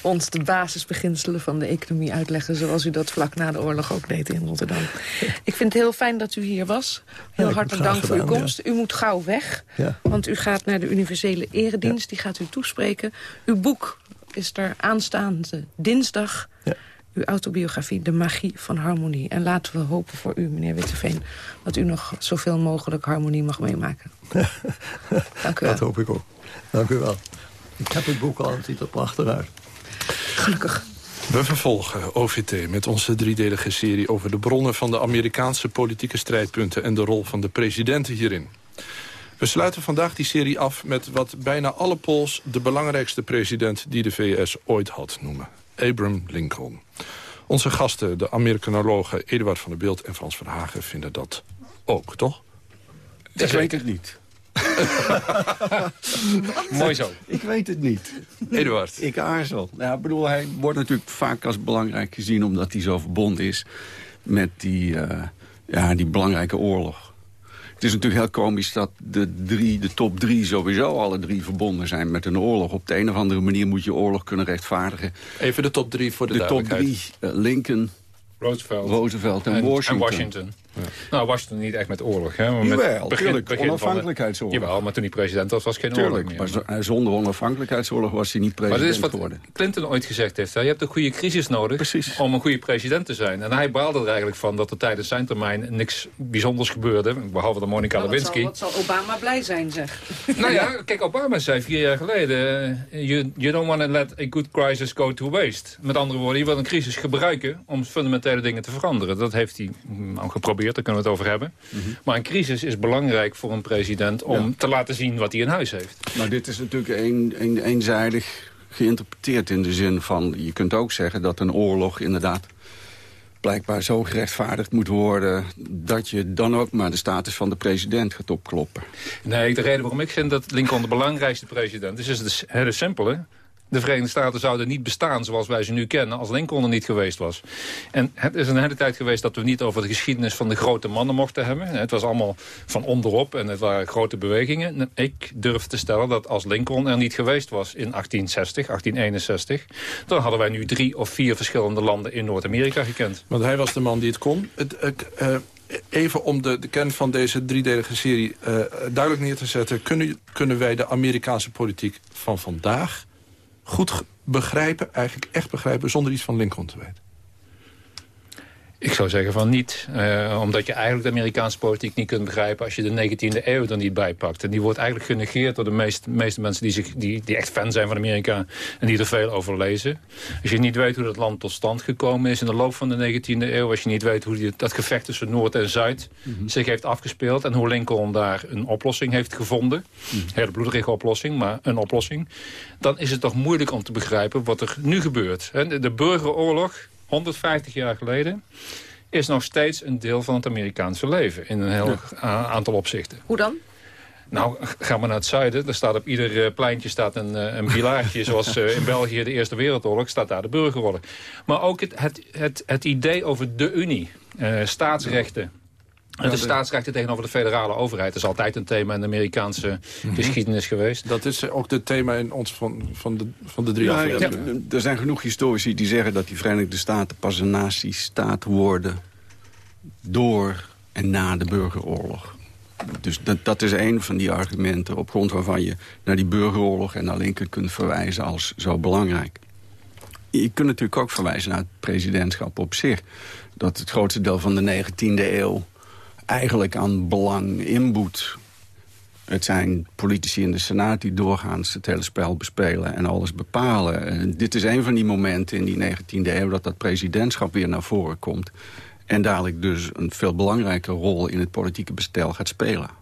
ons de basisbeginselen van de economie uitleggen... zoals u dat vlak na de oorlog ook deed in Rotterdam. Ik vind het heel fijn dat u hier was. Heel hartelijk dank voor uw komst. U moet gauw weg, want u gaat naar de universele eredienst. Die gaat u toespreken. Uw boek is er aanstaande dinsdag uw autobiografie De Magie van Harmonie. En laten we hopen voor u, meneer Witteveen... dat u nog zoveel mogelijk harmonie mag meemaken. *laughs* Dank u wel. Dat hoop ik ook. Dank u wel. Ik heb het boek al, het ziet er prachtig uit. Gelukkig. We vervolgen OVT met onze driedelige serie over de bronnen van de Amerikaanse politieke strijdpunten en de rol van de presidenten hierin. We sluiten vandaag die serie af met wat bijna alle polls de belangrijkste president die de VS ooit had noemen. Abraham Lincoln. Onze gasten, de Amerikanologen Eduard van der Beeld en Frans Verhagen, vinden dat ook, toch? Ik weet het niet. *laughs* Mooi zo. Ik weet het niet. Eduard. Ik aarzel. Ja, ik bedoel, hij wordt natuurlijk vaak als belangrijk gezien... omdat hij zo verbonden is met die, uh, ja, die belangrijke oorlog. Het is natuurlijk heel komisch dat de, drie, de top drie sowieso alle drie verbonden zijn met een oorlog. Op de een of andere manier moet je oorlog kunnen rechtvaardigen. Even de top drie voor de, de top drie, uh, Lincoln, Roosevelt, Roosevelt en, en Washington. En Washington. Nou, was het niet echt met oorlog, hè? Maar Jawel, met begin, tuurlijk, begin onafhankelijkheidsoorlog. Van jawel, maar toen hij president was, was geen Tuurlijk, oorlog meer. maar z- zonder onafhankelijkheidsoorlog was hij niet Maar president dit is wat geworden. Clinton ooit gezegd heeft. Hè? Je hebt een goede crisis nodig om een goede president te zijn. En hij baalde er eigenlijk van dat er tijdens zijn termijn niks bijzonders gebeurde. Behalve de Monica Nou, wat, zal, Lewinsky. wat zal Obama blij zijn, zeg. *laughs* Nou ja, kijk, Obama zei vier jaar geleden... eh, You, you don't want to let a good crisis go to waste. Met andere woorden, je wil een crisis gebruiken... om fundamentele dingen te veranderen. Dat heeft hij mm, al geprobeerd, daar kunnen we het over hebben. Maar een crisis is belangrijk voor een president... om Ja. te laten zien wat hij in huis heeft. Maar dit is natuurlijk een, een, eenzijdig geïnterpreteerd in de zin van... je kunt ook zeggen dat een oorlog inderdaad blijkbaar zo gerechtvaardigd moet worden... dat je dan ook maar de status van de president gaat opkloppen. Nee, de reden waarom ik vind dat Lincoln de belangrijkste president is... is het hele simpele. De Verenigde Staten zouden niet bestaan zoals wij ze nu kennen... als Lincoln er niet geweest was. En het is een hele tijd geweest dat we niet over de geschiedenis van de grote mannen mochten hebben. Het was allemaal van onderop en het waren grote bewegingen. Ik durf te stellen dat als Lincoln er niet geweest was in 1860, 1861... dan hadden wij nu drie of vier verschillende landen in Noord-Amerika gekend. Want hij was de man die het kon. Het, eh, even om de, de kern van deze driedelige serie eh, duidelijk neer te zetten... Kunnen, kunnen wij de Amerikaanse politiek van vandaag goed begrijpen... eigenlijk echt begrijpen, zonder iets van Lincoln te weten? Ik zou zeggen van niet. eh, omdat je eigenlijk de Amerikaanse politiek niet kunt begrijpen... als je de 19e eeuw er niet bij pakt. En die wordt eigenlijk genegeerd door de meest, meeste mensen... Die, zich, die, die echt fan zijn van Amerika en die er veel over lezen. Als je niet weet hoe dat land tot stand gekomen is... in de loop van de 19e eeuw... als je niet weet hoe die, dat gevecht tussen Noord en Zuid zich heeft afgespeeld... en hoe Lincoln daar een oplossing heeft gevonden. Een hele bloederige oplossing, maar een oplossing. Dan is het toch moeilijk om te begrijpen wat er nu gebeurt. De burgeroorlog... 150 jaar geleden is nog steeds een deel van het Amerikaanse leven. In een heel aantal opzichten. Hoe dan? Nou, ga maar naar het zuiden. Er staat op ieder eh, pleintje staat een, eh, een pilaartje. *laughs* zoals eh, in België de Eerste Wereldoorlog staat daar de burgeroorlog. Maar ook het, het, het, het idee over de Unie. eh, staatsrechten. En de de- staatsrechten tegenover de federale overheid. Dat is altijd een thema in de Amerikaanse geschiedenis geweest. Dat is ook het thema in ons van, van, de, van de drie Ja, afleveringen. Er zijn genoeg historici die zeggen dat die Verenigde Staten pas een nazistaat worden... door en na de burgeroorlog. Dus dat, dat is een van die argumenten op grond waarvan je naar die burgeroorlog en naar Lincoln kunt verwijzen als zo belangrijk. Je kunt natuurlijk ook verwijzen naar het presidentschap op zich. Dat het grootste deel van de 19e eeuw eigenlijk aan belang inboet. Het zijn politici in de Senaat die doorgaans het hele spel bespelen en alles bepalen. En dit is een van die momenten in die 19e eeuw dat dat presidentschap weer naar voren komt. En dadelijk dus een veel belangrijke rol in het politieke bestel gaat spelen.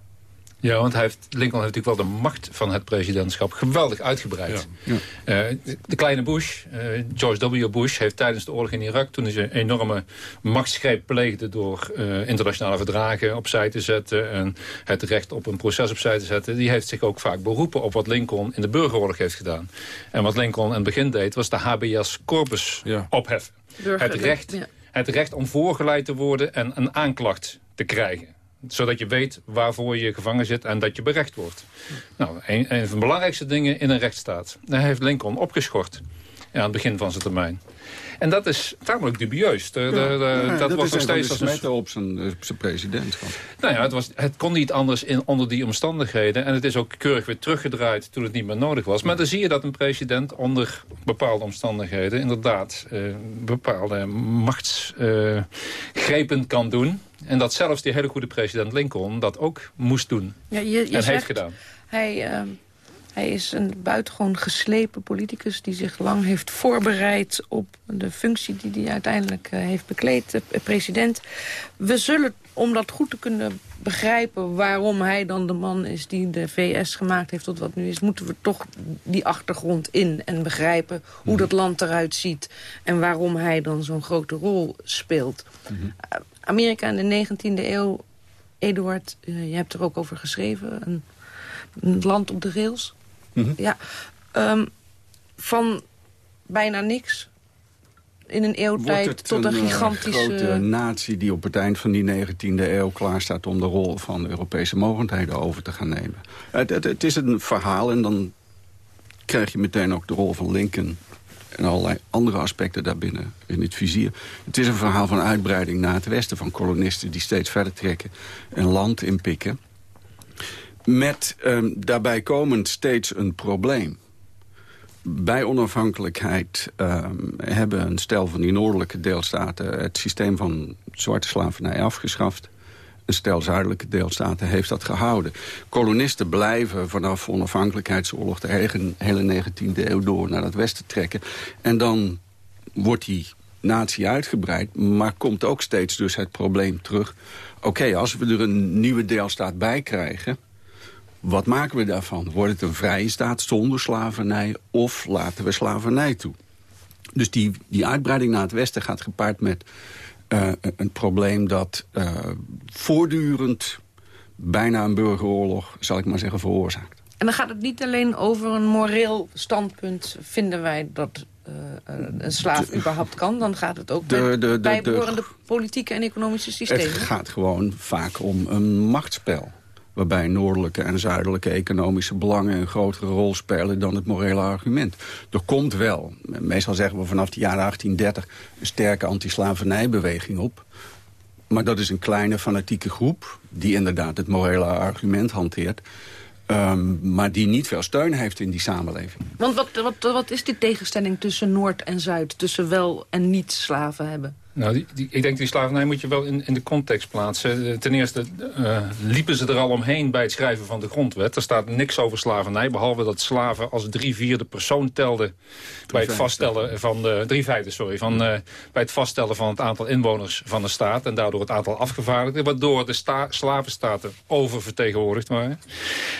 Ja, want hij heeft, Lincoln heeft natuurlijk wel de macht van het presidentschap geweldig uitgebreid. Ja. Eh, de, de kleine Bush, eh, George W. Bush, heeft tijdens de oorlog in Irak... toen hij een enorme machtsgreep pleegde door eh, internationale verdragen opzij te zetten... en het recht op een proces opzij te zetten... die heeft zich ook vaak beroepen op wat Lincoln in de burgeroorlog heeft gedaan. En wat Lincoln in het begin deed, was de habeas corpus opheffen. Burger- het, recht, ja. het recht om voorgeleid te worden en een aanklacht te krijgen zodat je weet waarvoor je gevangen zit en dat je berecht wordt. Nou, een, een van de belangrijkste dingen in een rechtsstaat. Daar heeft Lincoln opgeschort aan het begin van zijn termijn. En dat is tamelijk dubieus. De, de- de- Ja, dat, was nog steeds als een op zijn, op zijn presidentschap. nou ja, het, was, het kon niet anders in, onder die omstandigheden. En het is ook keurig weer teruggedraaid toen het niet meer nodig was. Maar dan zie je dat een president onder bepaalde omstandigheden... inderdaad eh, bepaalde machtsgrepen kan doen. En dat zelfs die hele goede president Lincoln dat ook moest doen. Ja, je, je en heeft gedaan. Hij, ehm, hij is een buitengewoon geslepen politicus... die zich lang heeft voorbereid op de functie die hij uiteindelijk eh, heeft bekleed, de president. We zullen, om dat goed te kunnen begrijpen waarom hij dan de man is... die de VS gemaakt heeft tot wat nu is... moeten we toch die achtergrond in en begrijpen hoe dat land eruit ziet... en waarom hij dan zo'n grote rol speelt. Uh, Amerika in de 19e eeuw, Eduard, uh, je hebt er ook over geschreven... Een, een land op de rails. Ja, um, van bijna niks. In een eeuwtijd tot een, een eh, gigantische... grote natie die op het eind van die 19e eeuw klaar staat... om de rol van de Europese mogendheden over te gaan nemen. Het, het, het is een verhaal en dan krijg je meteen ook de rol van Lincoln en allerlei andere aspecten daarbinnen in het vizier. Het is een verhaal van uitbreiding naar het westen... van kolonisten die steeds verder trekken en land inpikken. Met um, daarbij komend steeds een probleem. Bij onafhankelijkheid um, hebben een stel van die noordelijke deelstaten... het systeem van zwarte slavernij afgeschaft. Een stel zuidelijke deelstaten heeft dat gehouden. Kolonisten blijven vanaf onafhankelijkheidsoorlog... de hele 19e eeuw door naar het westen trekken. En dan wordt die natie uitgebreid, maar komt ook steeds dus het probleem terug. Oké, als we er een nieuwe deelstaat bij krijgen... wat maken we daarvan? Wordt het een vrije staat zonder slavernij of laten we slavernij toe? Dus die, die uitbreiding naar het westen gaat gepaard met uh, een probleem dat uh, voortdurend bijna een burgeroorlog, zal ik maar zeggen, veroorzaakt. En dan gaat het niet alleen over een moreel standpunt. Vinden wij dat uh, een slaaf überhaupt kan? Dan gaat het ook de, de, de, bijbehorende politieke en economische systemen. Het gaat gewoon vaak om een machtsspel waarbij noordelijke en zuidelijke economische belangen... een grotere rol spelen dan het morele argument. Er komt wel, meestal zeggen we vanaf de jaren 1830... een sterke anti-slavernijbeweging op. Maar dat is een kleine fanatieke groep... die inderdaad het morele argument hanteert... Um, maar die niet veel steun heeft in die samenleving. Want wat, wat, wat is die tegenstelling tussen Noord en Zuid? Tussen wel en niet slaven hebben? Nou, die, die, ik denk die slavernij moet je wel in, in de context plaatsen. Eh, ten eerste uh, liepen ze er al omheen bij het schrijven van de grondwet. Er staat niks over slavernij, behalve dat slaven als drie vierde persoon telden... bij het vaststellen van de... Drie vijfde, sorry. Van, uh, bij het vaststellen van het aantal inwoners van de staat... en daardoor het aantal afgevaardigden... waardoor de sta, slavenstaten oververtegenwoordigd waren.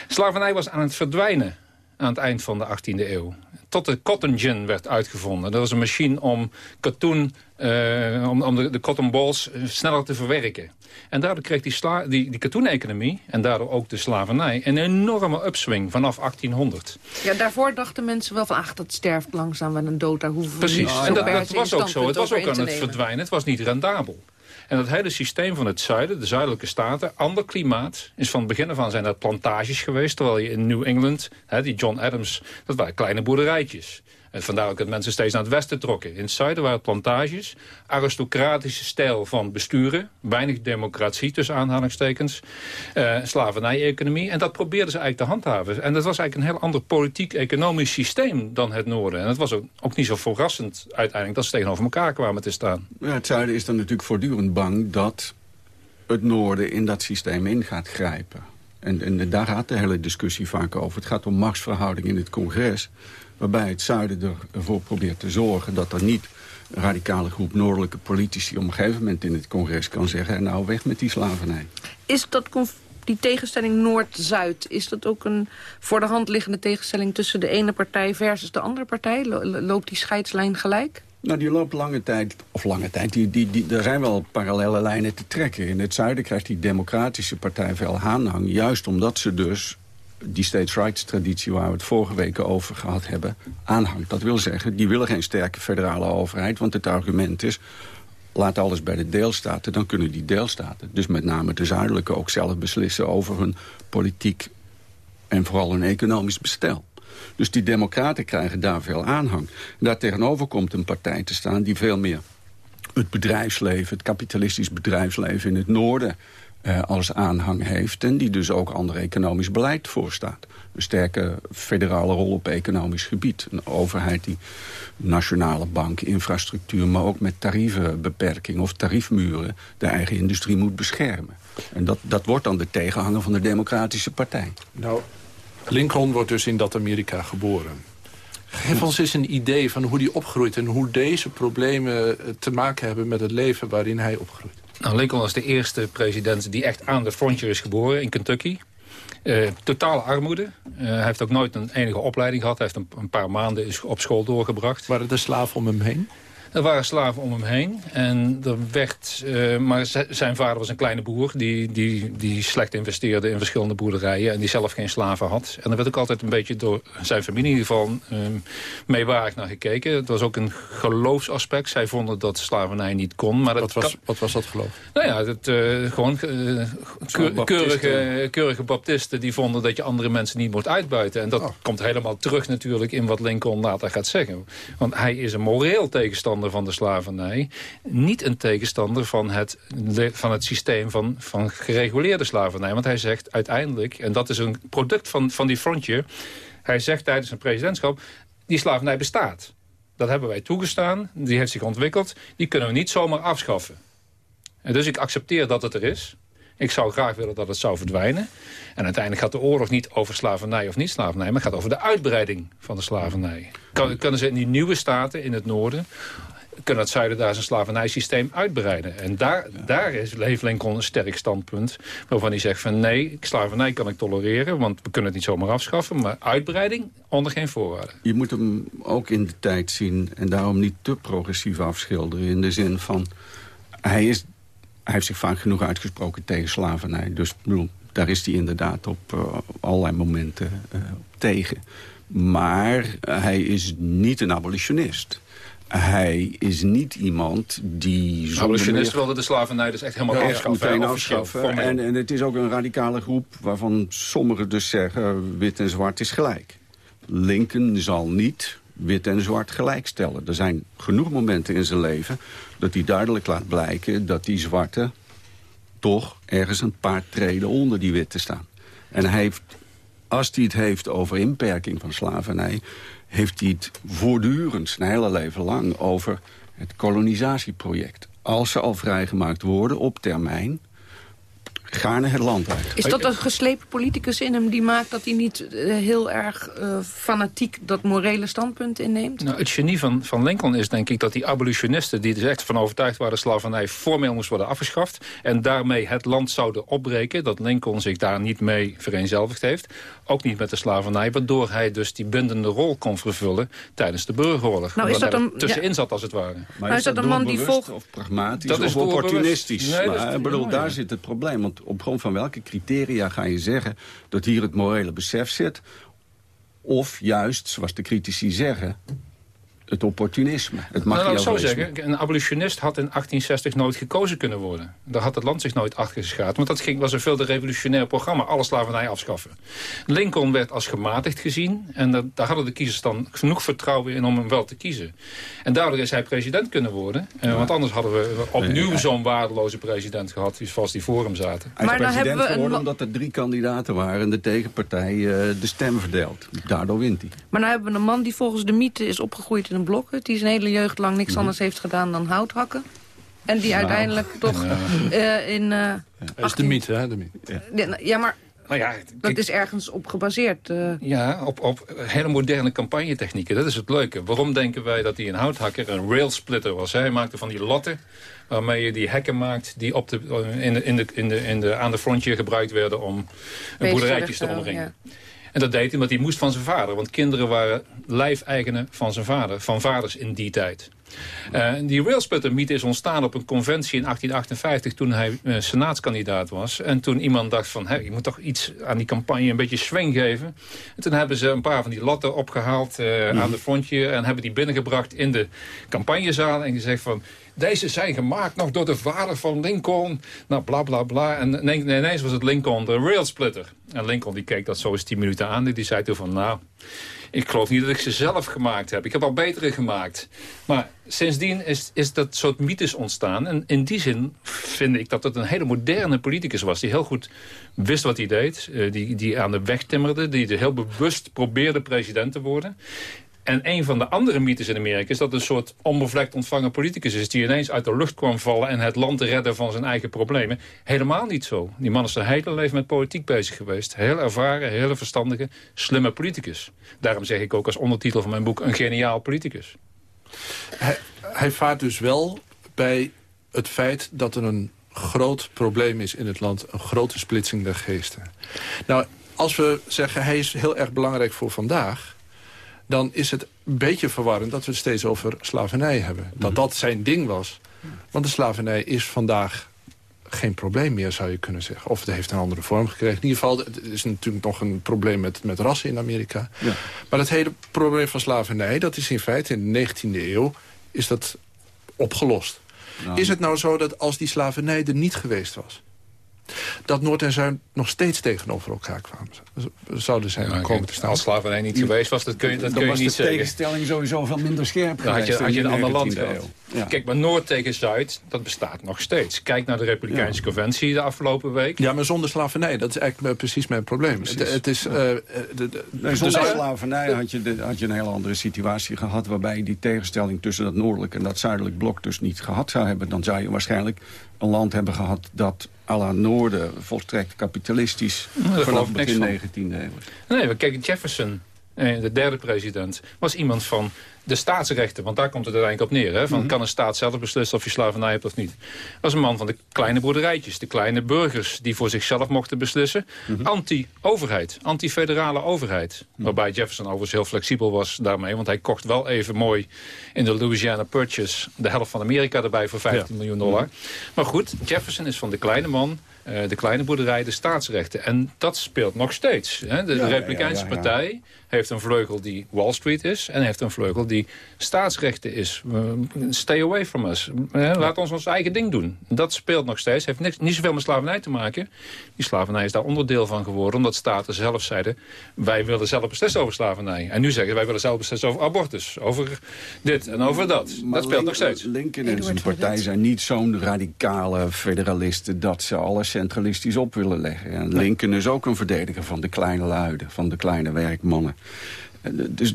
Slavernij was aan het verdwijnen aan het eind van de 18e eeuw. Tot de cotton gin werd uitgevonden. Dat was een machine om katoen, uh, om, om de, de, cotton balls eh, sneller te verwerken. En daardoor kreeg die, sla, die, die katoeneconomie en daardoor ook de slavernij... een enorme upswing vanaf 1800. Ja, daarvoor dachten mensen wel van... ach, dat sterft langzaam met een dood, daar hoeven we Precies, en dat, dat was ook zo. Het was ook aan het verdwijnen. Het was niet rendabel. En dat hele systeem van het zuiden, de zuidelijke staten, ander klimaat, is van het begin af aan zijn dat plantages geweest. Terwijl je in New England, hè, die John Adams, dat waren kleine boerderijtjes. En vandaar ook dat mensen steeds naar het westen trokken. In het zuiden waren het plantages, aristocratische stijl van besturen... weinig democratie, tussen aanhalingstekens, uh, slavernij-economie. En dat probeerden ze eigenlijk te handhaven. En dat was eigenlijk een heel ander politiek-economisch systeem dan het noorden. En dat was ook, ook niet zo verrassend uiteindelijk dat ze tegenover elkaar kwamen te staan. Ja, het zuiden is dan natuurlijk voortdurend bang dat het noorden in dat systeem in gaat grijpen. En, en daar gaat de hele discussie vaak over. Het gaat om machtsverhouding in het congres waarbij het zuiden ervoor probeert te zorgen... dat er niet een radicale groep noordelijke politici... op een gegeven moment in het congres kan zeggen... nou, weg met die slavernij. Is dat die tegenstelling Noord-Zuid... is dat ook een voor de hand liggende tegenstelling... tussen de ene partij versus de andere partij? Loopt die scheidslijn gelijk? Nou, die loopt lange tijd, of lange tijd, die, die, die, er zijn wel parallele lijnen te trekken. In het zuiden krijgt die democratische partij veel aanhang... juist omdat ze dus die states rights traditie waar we het vorige weken over gehad hebben, aanhangt. Dat wil zeggen, die willen geen sterke federale overheid, want het argument is, laat alles bij de deelstaten, dan kunnen die deelstaten, dus met name de zuidelijke, ook zelf beslissen over hun politiek en vooral hun economisch bestel. Dus die democraten krijgen daar veel aanhang. Daar tegenover komt een partij te staan die veel meer het bedrijfsleven, het kapitalistisch bedrijfsleven in het noorden uh, als aanhang heeft... en die dus ook ander economisch beleid voorstaat. Een sterke federale rol op economisch gebied. Een overheid die nationale bank, infrastructuur... maar ook met tarievenbeperking of tariefmuren... de eigen industrie moet beschermen. En dat, dat wordt dan de tegenhanger van de Democratische Partij. Nou, Lincoln wordt dus in dat Amerika geboren. Geef ons eens een idee van hoe die opgroeit... en hoe deze problemen te maken hebben met het leven waarin hij opgroeit. Nou, Lincoln was de eerste president die echt aan de frontje is geboren in Kentucky. Uh, totale armoede. Uh, hij heeft ook nooit een enige opleiding gehad. Hij heeft een, een paar maanden op school doorgebracht. Waren er slaven om hem heen? Er waren slaven om hem heen. En er werd, uh, maar zijn vader was een kleine boer... Die, die, die slecht investeerde in verschillende boerderijen... en die zelf geen slaven had. En er werd ook altijd een beetje door zijn familie in ieder geval... Uh, meewarig naar gekeken. Het was ook een geloofsaspect. Zij vonden dat slavernij niet kon. Maar dat wat, was, wat was dat geloof? Nou ja, het, uh, gewoon keurige, keurige baptisten... die vonden dat je andere mensen niet moet uitbuiten. En dat oh. komt helemaal terug natuurlijk in wat Lincoln later gaat zeggen. Want hij is een moreel tegenstander van de slavernij. Niet een tegenstander van het, van het systeem van, van gereguleerde slavernij. Want hij zegt uiteindelijk, en dat is een product van, van die frontje... hij zegt tijdens zijn presidentschap, die slavernij bestaat. Dat hebben wij toegestaan, die heeft zich ontwikkeld. Die kunnen we niet zomaar afschaffen. En dus ik accepteer dat het er is. Ik zou graag willen dat het zou verdwijnen. En uiteindelijk gaat de oorlog niet over slavernij of niet slavernij... maar het gaat over de uitbreiding van de slavernij. Kan, kunnen ze in die nieuwe staten in het noorden kunnen het zuiden daar zijn slavernijsysteem uitbreiden. En daar, daar is, heeft een sterk standpunt. Waarvan hij zegt van nee, slavernij kan ik tolereren. Want we kunnen het niet zomaar afschaffen. Maar uitbreiding onder geen voorwaarden. Je moet hem ook in de tijd zien. En daarom niet te progressief afschilderen. In de zin van, hij, is, hij heeft zich vaak genoeg uitgesproken tegen slavernij. Dus bedoel, daar is hij inderdaad op uh, allerlei momenten uh, tegen. Maar hij is niet een abolitionist hij is niet iemand die... Abolitionisten wilde de slavernij dus echt helemaal ja, afschaffen. afschaffen. En, en het is ook een radicale groep waarvan sommigen dus zeggen... wit en zwart is gelijk. Lincoln zal niet wit en zwart gelijkstellen. Er zijn genoeg momenten in zijn leven dat hij duidelijk laat blijken... dat die zwarte toch ergens een paar treden onder die witte staan. En hij heeft, als hij het heeft over inperking van slavernij heeft hij het voortdurend, zijn hele leven lang... over het kolonisatieproject. Als ze al vrijgemaakt worden op termijn gaarne het land uit. Is dat een geslepen politicus in hem die maakt dat hij niet uh, heel erg uh, fanatiek dat morele standpunt inneemt? Nou, het genie van, van Lincoln is denk ik dat die abolitionisten die er echt van overtuigd waren de slavernij formeel moest worden afgeschaft en daarmee het land zouden opbreken, dat Lincoln zich daar niet mee vereenzelvigd heeft. Ook niet met de slavernij, waardoor hij dus die bindende rol kon vervullen tijdens de burgeroorlog. Nou, is dat een, tussenin ja. zat als het ware. Maar, is, dat, een man die volgt... Of pragmatisch dat of is opportunistisch? Nee, maar, ik bedoel, daar zit het probleem. Want op grond van welke criteria ga je zeggen... dat hier het morele besef zit? Of juist, zoals de critici zeggen het opportunisme, het nou, nou, zo zeggen, een abolitionist had in 1860 nooit gekozen kunnen worden. Daar had het land zich nooit achter geschaad. Want dat ging, was een veel te revolutionair programma. Alle slavernij afschaffen. Lincoln werd als gematigd gezien. En dat, daar hadden de kiezers dan genoeg vertrouwen in om hem wel te kiezen. En daardoor is hij president kunnen worden. Eh, want anders hadden we opnieuw zo'n waardeloze president gehad. Zoals die voor hem zaten. Hij is maar president hebben we geworden omdat er drie kandidaten waren. En de tegenpartij uh, de stem verdeelt. Daardoor wint hij. Maar nou hebben we een man die volgens de mythe is opgegroeid in Blokken... die zijn hele jeugd lang niks mhm. anders heeft gedaan dan hout hakken. En die nou. uiteindelijk toch uh, in... Uh, dat is de mythe, hè? De mythe. Ja. ja, maar nou ja, dat is ergens op gebaseerd. Uh... Ja, op, op hele moderne campagnetechnieken. Dat is het leuke. Waarom denken wij dat hij een houthakker een railsplitter was? Hij maakte van die latten waarmee je die hekken maakt... die op de, in de, in de, in de, in de, aan de frontje gebruikt werden om boerderijtjes te omringen. Ja. En dat deed hij omdat hij moest van zijn vader. Want kinderen waren lijfeigenen van zijn vader. Van vaders in die tijd. Uh, die railsplitter-mythe is ontstaan op een conventie in 1858... toen hij uh, senaatskandidaat was. En toen iemand dacht van... Je moet toch iets aan die campagne een beetje swing geven. En toen hebben ze een paar van die latten opgehaald uh, aan de frontje... en hebben die binnengebracht in de campagnezaal... en gezegd van... Deze zijn gemaakt nog door de vader van Lincoln. Nou, bla bla bla. En ineens was het Lincoln de railsplitter. En Lincoln die keek dat zo eens tien minuten aan. Die zei toen van, nou, ik geloof niet dat ik ze zelf gemaakt heb. Ik heb al betere gemaakt. Maar sindsdien is, is dat soort mythes ontstaan. En in die zin vind ik dat het een hele moderne politicus was. Die heel goed wist wat hij deed. Eh, die, die aan de weg timmerde. Die heel bewust probeerde president te worden. En een van de andere mythes in Amerika is dat een soort onbevlekt ontvangen politicus is... die ineens uit de lucht kwam vallen en het land redden van zijn eigen problemen. Helemaal niet zo. Die man is zijn hele leven met politiek bezig geweest. Heel ervaren, hele verstandige, slimme politicus. Daarom zeg ik ook als ondertitel van mijn boek... een geniaal politicus. Hij, hij vaart dus wel bij het feit dat er een groot probleem is in het land. Een grote splitsing der geesten. Nou, als we zeggen hij is heel erg belangrijk voor vandaag dan is het een beetje verwarrend dat we het steeds over slavernij hebben. Dat dat zijn ding was. Want de slavernij is vandaag geen probleem meer, zou je kunnen zeggen. Of het heeft een andere vorm gekregen. In ieder geval, het is natuurlijk nog een probleem met, met rassen in Amerika. Ja. Maar het hele probleem van slavernij... dat is in feite in de 19e eeuw is dat opgelost. Nou. Is het nou zo dat als die slavernij er niet geweest was... dat Noord en Zuid nog steeds tegenover elkaar kwamen? Zouden zijn Nou, komen te staan? Als slavernij niet geweest was, dat kun je, dat Dan kun je was niet de zeggen. tegenstelling sowieso veel minder scherp Dan had je, had je een de ander land 19e gehad. eeuw. Ja. Kijk, maar Noord tegen Zuid, dat bestaat nog steeds. Kijk naar de Republikeinse Conventie de afgelopen week. Ja, maar zonder slavernij, dat is eigenlijk eh, precies mijn probleem. Het, het is, eh, eh, de, de, Nee, de zonder Zuid- slavernij had je, de, had je een hele andere situatie gehad... waarbij je die tegenstelling tussen dat noordelijk en dat zuidelijk blok dus niet gehad zou hebben. Dan zou je waarschijnlijk een land hebben gehad dat à la noorden volstrekt kapitalistisch... vanaf begin van. 19e eeuw. Nee, maar kijk, Jefferson, de derde president, was iemand van de staatsrechten. Want daar komt het uiteindelijk op neer. Hè? Van, Kan een staat zelf beslissen of je slavernij hebt of niet? was een man van de kleine boerderijtjes. De kleine burgers die voor zichzelf mochten beslissen. Anti-overheid, anti-federale overheid. Waarbij Jefferson overigens heel flexibel was daarmee. Want hij kocht wel even mooi in de Louisiana Purchase... de helft van Amerika erbij voor 15 miljoen dollar. Maar goed, Jefferson is van de kleine man... eh, de kleine boerderij, de staatsrechten. En dat speelt nog steeds. Hè? De, Ja, Republikeinse ja, ja, ja. partij heeft een vleugel die Wall Street is... en heeft een vleugel die staatsrechten is. We- Stay away from us. Eh, Laat ons ons eigen ding doen. Dat speelt nog steeds. heeft niks, niet zoveel met slavernij te maken. Die slavernij is daar onderdeel van geworden... omdat staten zelf zeiden... wij willen zelf beslissen over slavernij. En nu zeggen wij willen zelf beslissen over abortus. Over dit en over dat. Maar dat speelt nog steeds. Lincoln en zijn partij zijn niet zo'n radicale federalisten... dat ze alles centralistisch op willen leggen. En Lincoln is ook een verdediger van de kleine luiden, van de kleine werkmannen. En, eh, Dus,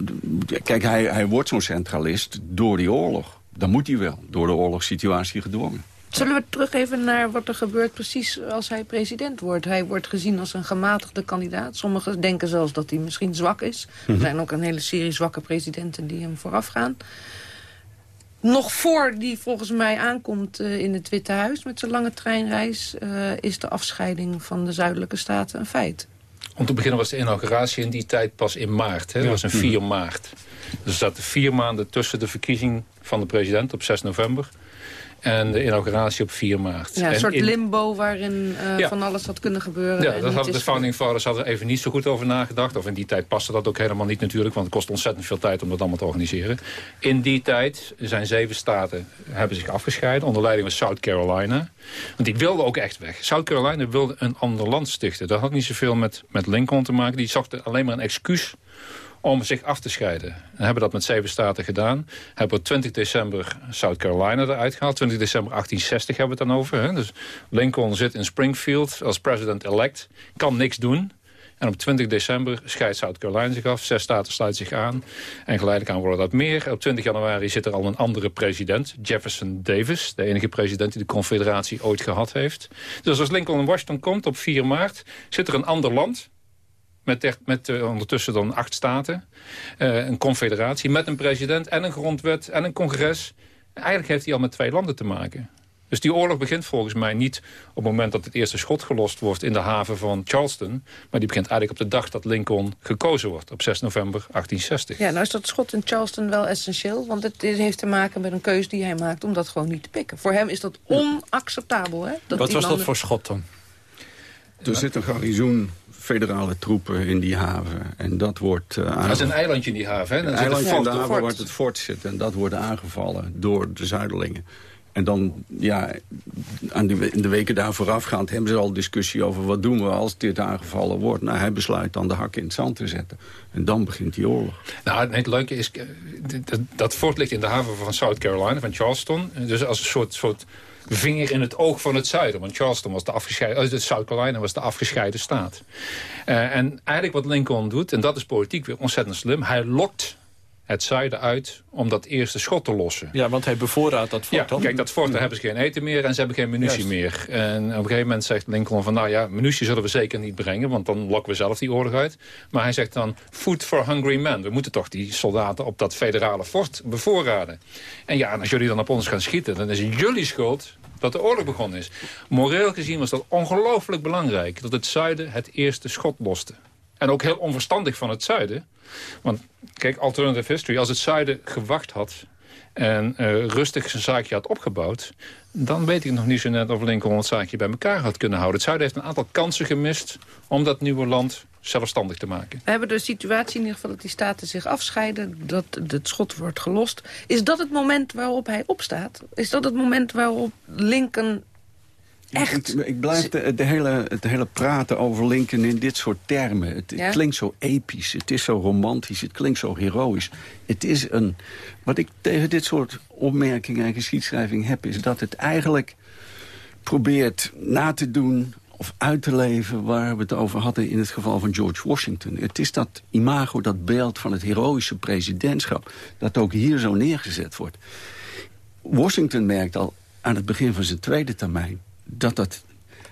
kijk, hij, hij wordt zo'n centralist door die oorlog. Dan moet hij wel, door de oorlogssituatie gedwongen. Zullen we terug even naar wat er gebeurt precies als hij president wordt? Hij wordt gezien als een gematigde kandidaat. Sommigen denken zelfs dat hij misschien zwak is. Er zijn ook een hele serie zwakke presidenten die hem voorafgaan. Nog voor die volgens mij aankomt eh, in het Witte Huis met zijn lange treinreis... eh, is de afscheiding van de zuidelijke staten een feit. Om te beginnen was de inauguratie in die tijd pas in maart. Hè? Dat was een 4 maart. Dus er zaten vier maanden tussen de verkiezing van de president op 6 november... en de inauguratie op 4 maart. Ja, een En soort in- limbo waarin eh, Ja. van alles had kunnen gebeuren. Ja, dat hadden de founding fathers hadden er even niet zo goed over nagedacht. Of in die tijd paste dat ook helemaal niet natuurlijk. Want het kost ontzettend veel tijd om dat allemaal te organiseren. In die tijd zijn zeven staten hebben zich afgescheiden. Onder leiding van South Carolina. Want die wilden ook echt weg. South Carolina wilde een ander land stichten. Dat had niet zoveel met, met Lincoln te maken. Die zochten alleen maar een excuus om zich af te scheiden. En hebben dat met zeven staten gedaan. Hebben op 20 december South Carolina eruit gehaald. 20 december 1860 hebben we het dan over. Hè? Dus Lincoln zit in Springfield als president-elect. Kan niks doen. En op 20 december scheidt South Carolina zich af. Zes staten sluiten zich aan. En geleidelijk aan worden dat meer. Op 20 januari zit er al een andere president. Jefferson Davis. De enige president die de confederatie ooit gehad heeft. Dus als Lincoln in Washington komt op 4 maart... zit er een ander land met, echt, met eh, ondertussen dan acht staten. Eh, een confederatie met een president en een grondwet en een congres. Eigenlijk heeft hij al met twee landen te maken. Dus die oorlog begint volgens mij niet op het moment dat het eerste schot gelost wordt in de haven van Charleston. Maar die begint eigenlijk op de dag dat Lincoln gekozen wordt, op 6 november 1860. Ja, nou is dat schot in Charleston wel essentieel. Want het heeft te maken met een keuze die hij maakt om dat gewoon niet te pikken. Voor hem is dat onacceptabel. Hè? Dat Wat was dat voor schot dan? Er zit een garnizoen federale troepen in die haven. En dat wordt uh, Dat is een eilandje in die haven. Hè? Dan Een eilandje in fort de haven fort. waar het fort zit. En dat wordt aangevallen door de Zuiderlingen. En dan, ja, aan die, in de weken daar voorafgaand hebben ze al discussie over... wat doen we als dit aangevallen wordt. Nou, hij besluit dan de hakken in het zand te zetten. En dan begint die oorlog. Nou, het leuke is, eh, dat, dat fort ligt in de haven van South Carolina, van Charleston. Dus als een soort, soort vinger in het oog van het zuiden. Want Charleston was de afgescheiden, uh, South Carolina was de afgescheiden staat. Uh, en eigenlijk wat Lincoln doet, en dat is politiek weer ontzettend slim, hij lokt het zuiden uit om dat eerste schot te lossen. Ja, want hij bevoorraadt dat fort Ja, dan? kijk, dat fort, daar hebben ze geen eten meer en ze hebben geen munitie meer. En op een gegeven moment zegt Lincoln van... nou ja, munitie zullen we zeker niet brengen... want dan lokken we zelf die oorlog uit. Maar hij zegt dan, food for hungry men. We moeten toch die soldaten op dat federale fort bevoorraden. En ja, en als jullie dan op ons gaan schieten... dan is het jullie schuld dat de oorlog begonnen is. Moreel gezien was dat ongelooflijk belangrijk... dat het zuiden het eerste schot loste. En ook heel onverstandig van het zuiden. Want kijk, alternative history, als het zuiden gewacht had en uh, rustig zijn zaakje had opgebouwd... dan weet ik nog niet zo net of Lincoln het zaakje bij elkaar had kunnen houden. Het Zuiden heeft een aantal kansen gemist om dat nieuwe land zelfstandig te maken. We hebben de situatie in ieder geval dat die staten zich afscheiden... dat het schot wordt gelost. Is dat het moment waarop hij opstaat? Is dat het moment waarop Lincoln Echt? Ik, ik blijf de, de, hele, het hele praten over Lincoln in dit soort termen. Het, het, klinkt zo episch, het is zo romantisch, het klinkt zo heroïs. Het is een... Wat ik tegen dit soort opmerkingen en geschiedschrijving heb... is dat het eigenlijk probeert na te doen of uit te leven waar we het over hadden in het geval van George Washington. Het is dat imago, dat beeld van het heroïsche presidentschap... dat ook hier zo neergezet wordt. Washington merkt al aan het begin van zijn tweede termijn dat dat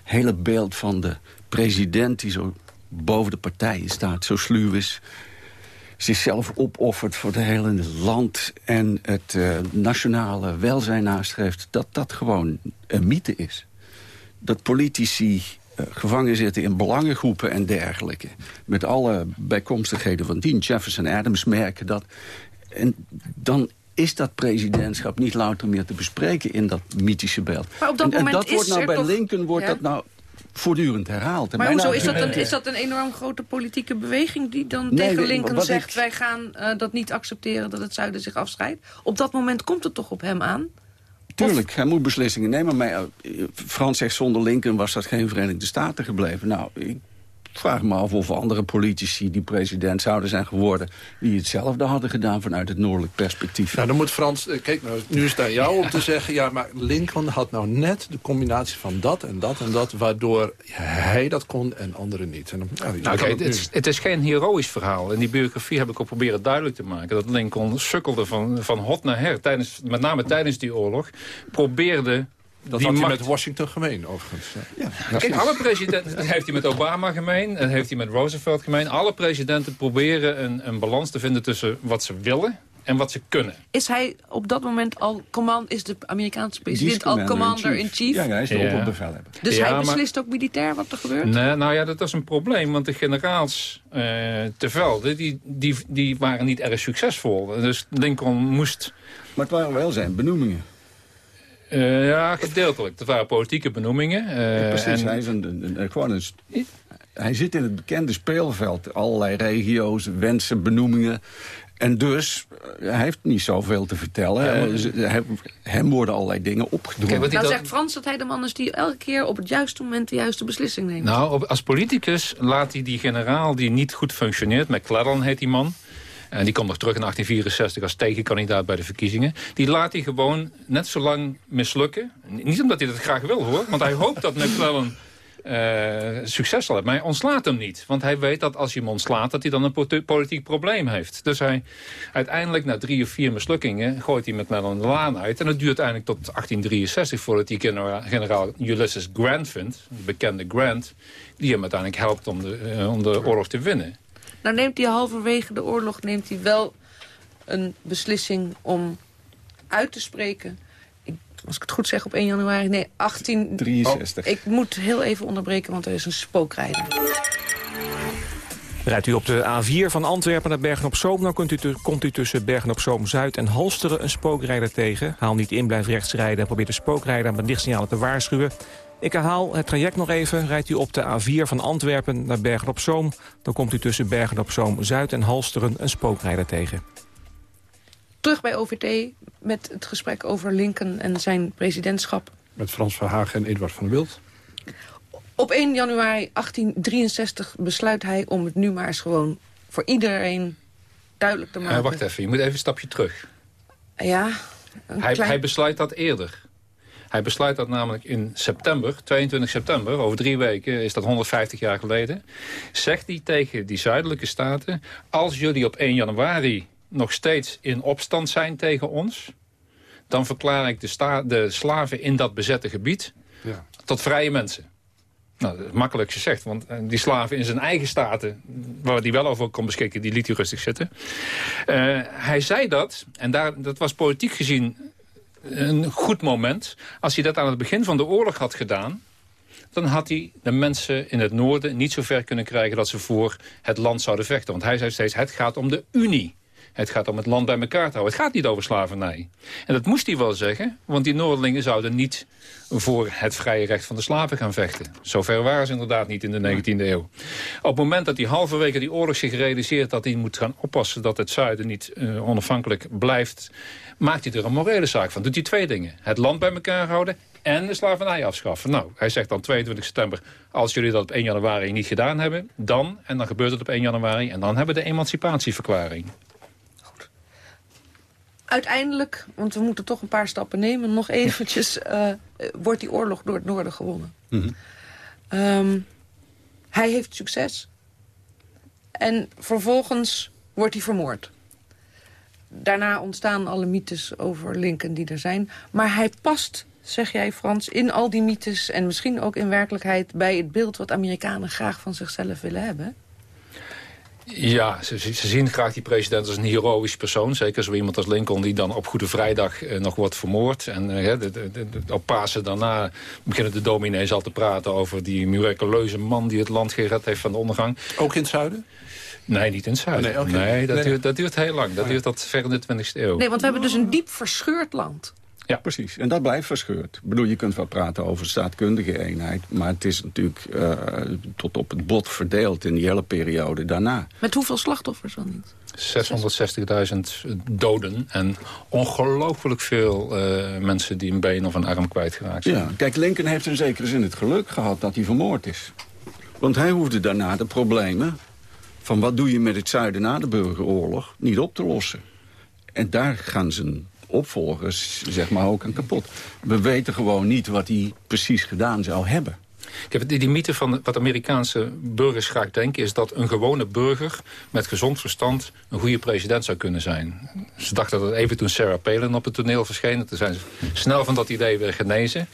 hele beeld van de president... die zo boven de partijen staat, zo sluw is... zichzelf opoffert voor het hele land... en het uh, nationale welzijn nastreeft... dat dat gewoon een mythe is. Dat politici uh, gevangen zitten in belangengroepen en dergelijke... met alle bijkomstigheden van dien. Jefferson Adams merken dat... En dan is dat presidentschap niet louter meer te bespreken in dat mythische beeld. Maar op dat en, moment en dat wordt nou bij toch... Lincoln wordt dat nou voortdurend herhaald. maar hoezo, is dat, een, is dat een enorm grote politieke beweging die dan nee, tegen Lincoln zegt... Ik... wij gaan uh, dat niet accepteren dat het zuiden zich afscheidt? Op dat moment komt het toch op hem aan? Tuurlijk, of... hij moet beslissingen nemen. Maar uh, Frans zegt, zonder Lincoln was dat geen Verenigde Staten gebleven. Nou, ik vraag me af of andere politici die president zouden zijn geworden... die hetzelfde hadden gedaan vanuit het noordelijk perspectief. Nou, dan moet Frans... eh, Kijk, nou, nu is het aan jou om te *laughs* zeggen... ja, maar Lincoln had nou net de combinatie van dat en dat en dat... waardoor hij dat kon en anderen niet. En dan, nou, kijk, het, is, het is geen heroïsch verhaal. In die biografie heb ik ook proberen duidelijk te maken... dat Lincoln sukkelde van, van hot naar her. Tijdens, met name tijdens die oorlog probeerde dat die had hij macht... met Washington gemeen, overigens. Ja. Ja. Kijk, alle presidenten, dat heeft hij met Obama gemeen, dat heeft hij met Roosevelt gemeen. Alle presidenten proberen een, een balans te vinden tussen wat ze willen en wat ze kunnen. Is hij op dat moment al command, is de Amerikaanse president al commander-in-chief? Ja, hij is de ja. opperbevelhebber. Dus ja, hij beslist maar... ook militair wat er gebeurt? Nee, nou ja, dat is een probleem, want de generaals uh, te velden, die, die, die waren niet erg succesvol. Dus Lincoln moest... Maar het waren wel zijn benoemingen. Uh, ja, gedeeltelijk. Dat waren politieke benoemingen. Uh, ja, precies, en... hij, is een, een, een, gewoon een, hij zit in het bekende speelveld. Allerlei regio's, wensen, benoemingen. En dus, hij heeft niet zoveel te vertellen. Ja, maar... Hem worden allerlei dingen opgedrongen. Okay, nou zegt Frans dat hij de man is die elke keer op het juiste moment de juiste beslissing neemt. Nou, als politicus laat hij die generaal die niet goed functioneert... McClellan heet die man... En die komt nog terug in 1864 als tegenkandidaat bij de verkiezingen. Die laat hij gewoon net zo lang mislukken. Niet omdat hij dat graag wil hoor. Want hij hoopt dat McClellan uh, succes zal hebben. Maar hij ontslaat hem niet. Want hij weet dat als je hem ontslaat... dat hij dan een politiek probleem heeft. Dus hij uiteindelijk na drie of vier mislukkingen... gooit hij McClellan de laan uit. En dat duurt uiteindelijk tot 1863... voordat hij genera generaal Ulysses Grant vindt. De bekende Grant. Die hem uiteindelijk helpt om de, uh, om de oorlog te winnen. Nou neemt hij halverwege de oorlog neemt hij wel een beslissing om uit te spreken. Ik, als ik het goed zeg, op 1 januari, nee, 1863. Oh, ik moet heel even onderbreken, want er is een spookrijder. Rijdt u op de A4 van Antwerpen naar Bergen-op-Zoom... dan kunt u komt u tussen Bergen-op-Zoom-Zuid en Halsteren een spookrijder tegen. Haal niet in, blijf rechts rijden en probeer de spookrijder met lichtsignalen te waarschuwen. Ik herhaal het traject nog even. Rijdt u op de A4 van Antwerpen naar Bergen-op-Zoom... dan komt u tussen Bergen-op-Zoom-Zuid en Halsteren een spookrijder tegen. Terug bij OVT met het gesprek over Lincoln en zijn presidentschap. Met Frans Verhagen en Eduard van der Wild. Op 1 januari 1863 besluit hij om het nu maar eens gewoon voor iedereen duidelijk te maken. Uh, wacht even, je moet even een stapje terug. Ja. Hij, klein... hij besluit dat eerder. Hij besluit dat namelijk in september, 22 september, over drie weken, is dat 150 jaar geleden. Zegt hij tegen die zuidelijke staten, als jullie op 1 januari nog steeds in opstand zijn tegen ons... dan verklaar ik de, de slaven in dat bezette gebied ja. tot vrije mensen. Nou, dat is makkelijk gezegd, want eh, die slaven in zijn eigen staten... waar hij wel over kon beschikken, die liet hij rustig zitten. Uh, hij zei dat, en daar, dat was politiek gezien een goed moment. Als hij dat aan het begin van de oorlog had gedaan... dan had hij de mensen in het noorden niet zo ver kunnen krijgen... dat ze voor het land zouden vechten. Want hij zei steeds, het gaat om de Unie. Het gaat om het land bij elkaar te houden. Het gaat niet over slavernij. En dat moest hij wel zeggen, want die Noordelingen zouden niet voor het vrije recht van de slaven gaan vechten. Zover waren ze inderdaad niet in de 19e eeuw. Op het moment dat hij halverwege die oorlog zich realiseert... dat hij moet gaan oppassen dat het zuiden niet uh, onafhankelijk blijft... maakt hij er een morele zaak van. Doet hij twee dingen. Het land bij elkaar houden en de slavernij afschaffen. Nou, hij zegt dan 22 september... als jullie dat op 1 januari niet gedaan hebben, dan... en dan gebeurt het op 1 januari... en dan hebben we de emancipatieverklaring uiteindelijk, want we moeten toch een paar stappen nemen... nog eventjes, uh, wordt die oorlog door het noorden gewonnen. Mm -hmm. um, hij heeft succes. En vervolgens wordt hij vermoord. Daarna ontstaan alle mythes over Lincoln die er zijn. Maar hij past, zeg jij Frans, in al die mythes... en misschien ook in werkelijkheid bij het beeld... wat Amerikanen graag van zichzelf willen hebben. Ja, ze, ze, zien graag die president als een heroïsch persoon. Zeker zo iemand als Lincoln die dan op Goede Vrijdag eh, nog wordt vermoord. En eh, de, de, de, op Pasen daarna beginnen de dominees al te praten... over die miraculeuze man die het land gered heeft van de ondergang. Ook in het zuiden? Nee, niet in het zuiden. Oh, nee, okay. nee, dat, nee. Duurt, dat, Duurt, heel lang. Dat duurt tot ver in de 20e eeuw. Nee, want we hebben dus een diep verscheurd land. Ja, precies. En dat blijft verscheurd. Ik bedoel, je kunt wel praten over staatkundige eenheid... maar het is natuurlijk uh, tot op het bot verdeeld in die hele periode daarna. Met hoeveel slachtoffers dan niet? 660.000 doden en ongelooflijk veel uh, mensen die een been of een arm kwijtgeraakt zijn. Ja, kijk, Lincoln heeft in zekere zin het geluk gehad dat hij vermoord is. Want hij hoefde daarna de problemen van wat doe je met het zuiden na de burgeroorlog niet op te lossen. En daar gaan zijn opvolgers zeg maar ook aan kapot. We weten gewoon niet wat hij precies gedaan zou hebben. Kijk, die, mythe van wat Amerikaanse burgers graag denken... is dat een gewone burger met gezond verstand een goede president zou kunnen zijn. Ze dachten dat even toen Sarah Palin op het toneel verscheen. Toen zijn ze snel van dat idee weer genezen.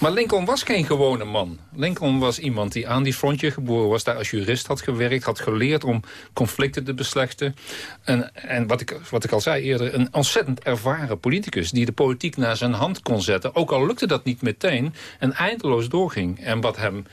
Maar Lincoln was geen gewone man. Lincoln was iemand die aan die frontje geboren was... daar als jurist had gewerkt, had geleerd om conflicten te beslechten. En, en wat, ik, wat ik al zei eerder, een ontzettend ervaren politicus... die de politiek naar zijn hand kon zetten. Ook al lukte dat niet meteen en eindeloos doorging. En wat hem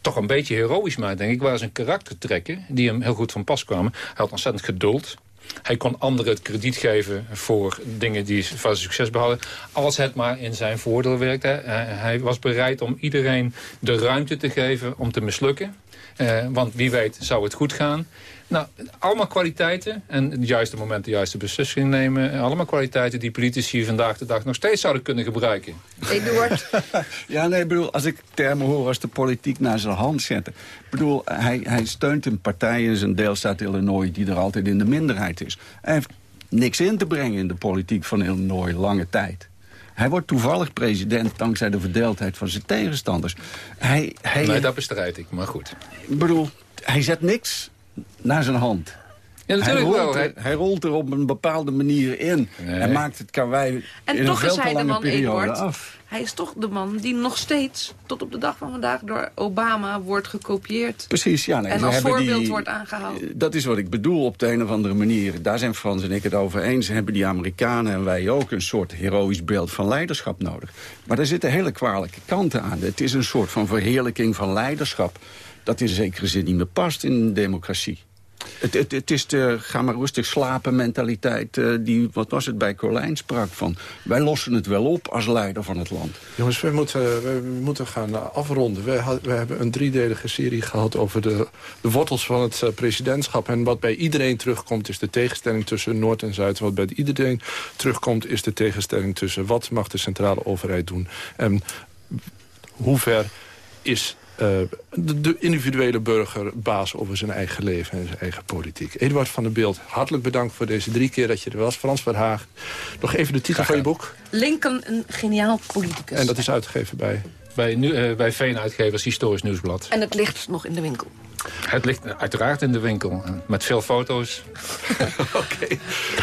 toch een beetje heroïsch maakt, denk ik... waren zijn karaktertrekken die hem heel goed van pas kwamen. Hij had ontzettend geduld. Hij kon anderen het krediet geven voor dingen die van succes behouden. Als het maar in zijn voordeel werkte. Hij was bereid om iedereen de ruimte te geven om te mislukken. Uh, want wie weet zou het goed gaan. Nou, allemaal kwaliteiten. En het juiste moment de juiste beslissing nemen. Allemaal kwaliteiten die politici vandaag de dag nog steeds zouden kunnen gebruiken. Eduard? *laughs* ja, nee, ik bedoel, als ik termen hoor als de politiek naar zijn hand zetten. Ik bedoel, hij, hij steunt een partij in zijn deelstaat Illinois die er altijd in de minderheid is. Hij heeft niks in te brengen in de politiek van Illinois lange tijd. Hij wordt toevallig president dankzij de verdeeldheid van zijn tegenstanders. Hij, hij, nee, dat bestrijd ik, maar goed. Ik bedoel, hij zet niks naar zijn hand. Ja, natuurlijk hij, rolt wel. Er, hij rolt er op een bepaalde manier in. Nee. En maakt het karwei en in toch een is hij de man, Eduard, af. Hij is toch de man die nog steeds, tot op de dag van vandaag... door Obama wordt gekopieerd. Precies, ja. Nee, en als voorbeeld die, wordt aangehaald. Dat is wat ik bedoel op de een of andere manier. Daar zijn Frans en ik het over eens. Hebben die Amerikanen en wij ook een soort heroïsch beeld van leiderschap nodig. Maar daar zitten hele kwalijke kanten aan. Het is een soort van verheerlijking van leiderschap... dat in zekere zin niet meer past in een democratie. Het, het, is de ga maar rustig slapen mentaliteit uh, die, wat was het, bij Colijn sprak van. Wij lossen het wel op als leider van het land. Jongens, we moeten, we moeten gaan afronden. We, we hebben een driedelige serie gehad over de, de wortels van het uh, presidentschap. En wat bij iedereen terugkomt is de tegenstelling tussen Noord en Zuid. Wat bij iedereen terugkomt is de tegenstelling tussen wat mag de centrale overheid doen. En hoe ver is de, de, individuele burger baas over zijn eigen leven en zijn eigen politiek. Eduard van der Beeld, hartelijk bedankt voor deze drie keer dat je er was. Frans Verhaag, nog even de titel van je boek. Lincoln, een geniaal politicus. En dat is uitgegeven bij? Bij, nu, uh, bij Veen Uitgevers Historisch Nieuwsblad. En het ligt nog in de winkel. Het ligt uiteraard in de winkel, met veel foto's. *laughs* okay.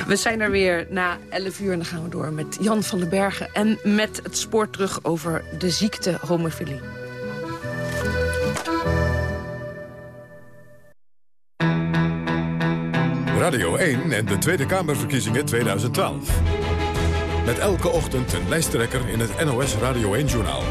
We zijn er weer na 11 uur en dan gaan we door met Jan van den Bergen... en met het spoor terug over de ziekte homofilie. 1 en de Tweede Kamerverkiezingen 2012. Met elke ochtend een lijsttrekker in het NOS Radio 1-journaal.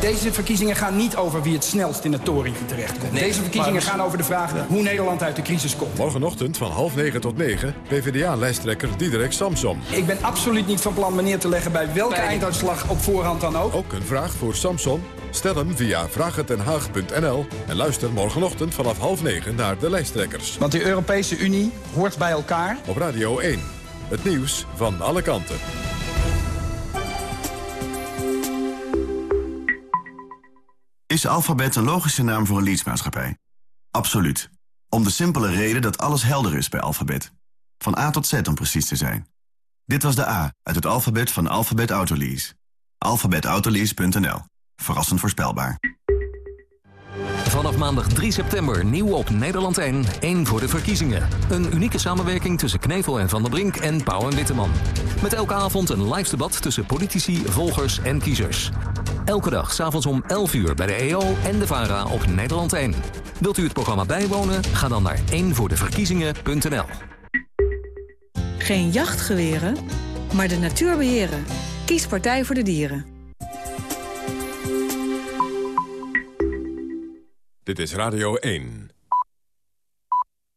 Deze verkiezingen gaan niet over wie het snelst in het torentje terechtkomt. Deze verkiezingen gaan over de vraag hoe Nederland uit de crisis komt. Morgenochtend van half negen tot negen, PvdA-lijsttrekker Diederik Samsom. Ik ben absoluut niet van plan me neer te leggen bij welke einduitslag op voorhand dan ook. Ook een vraag voor Samson? Stel hem via vraaghetdenhaag.nl en luister morgenochtend vanaf half negen naar de lijsttrekkers. Want de Europese Unie hoort bij elkaar. Op Radio 1. Het nieuws van alle kanten. Is alfabet een logische naam voor een leadsmaatschappij? Absoluut. Om de simpele reden dat alles helder is bij alfabet. Van A tot Z om precies te zijn. Dit was de A uit het alfabet van Alphabet Autolease. alphabetautolease.nl. Verrassend voorspelbaar. Vanaf maandag 3 september nieuw op Nederland 1, 1 voor de verkiezingen. Een unieke samenwerking tussen Knevel en Van der Brink en Pauw en Witteman. Met elke avond een live debat tussen politici, volgers en kiezers. Elke dag s'avonds om 11 uur bij de EO en de VARA op Nederland 1. Wilt u het programma bijwonen? Ga dan naar 1voordeverkiezingen.nl. Geen jachtgeweren, maar de natuur beheren. Kies Partij voor de Dieren. Dit is Radio 1.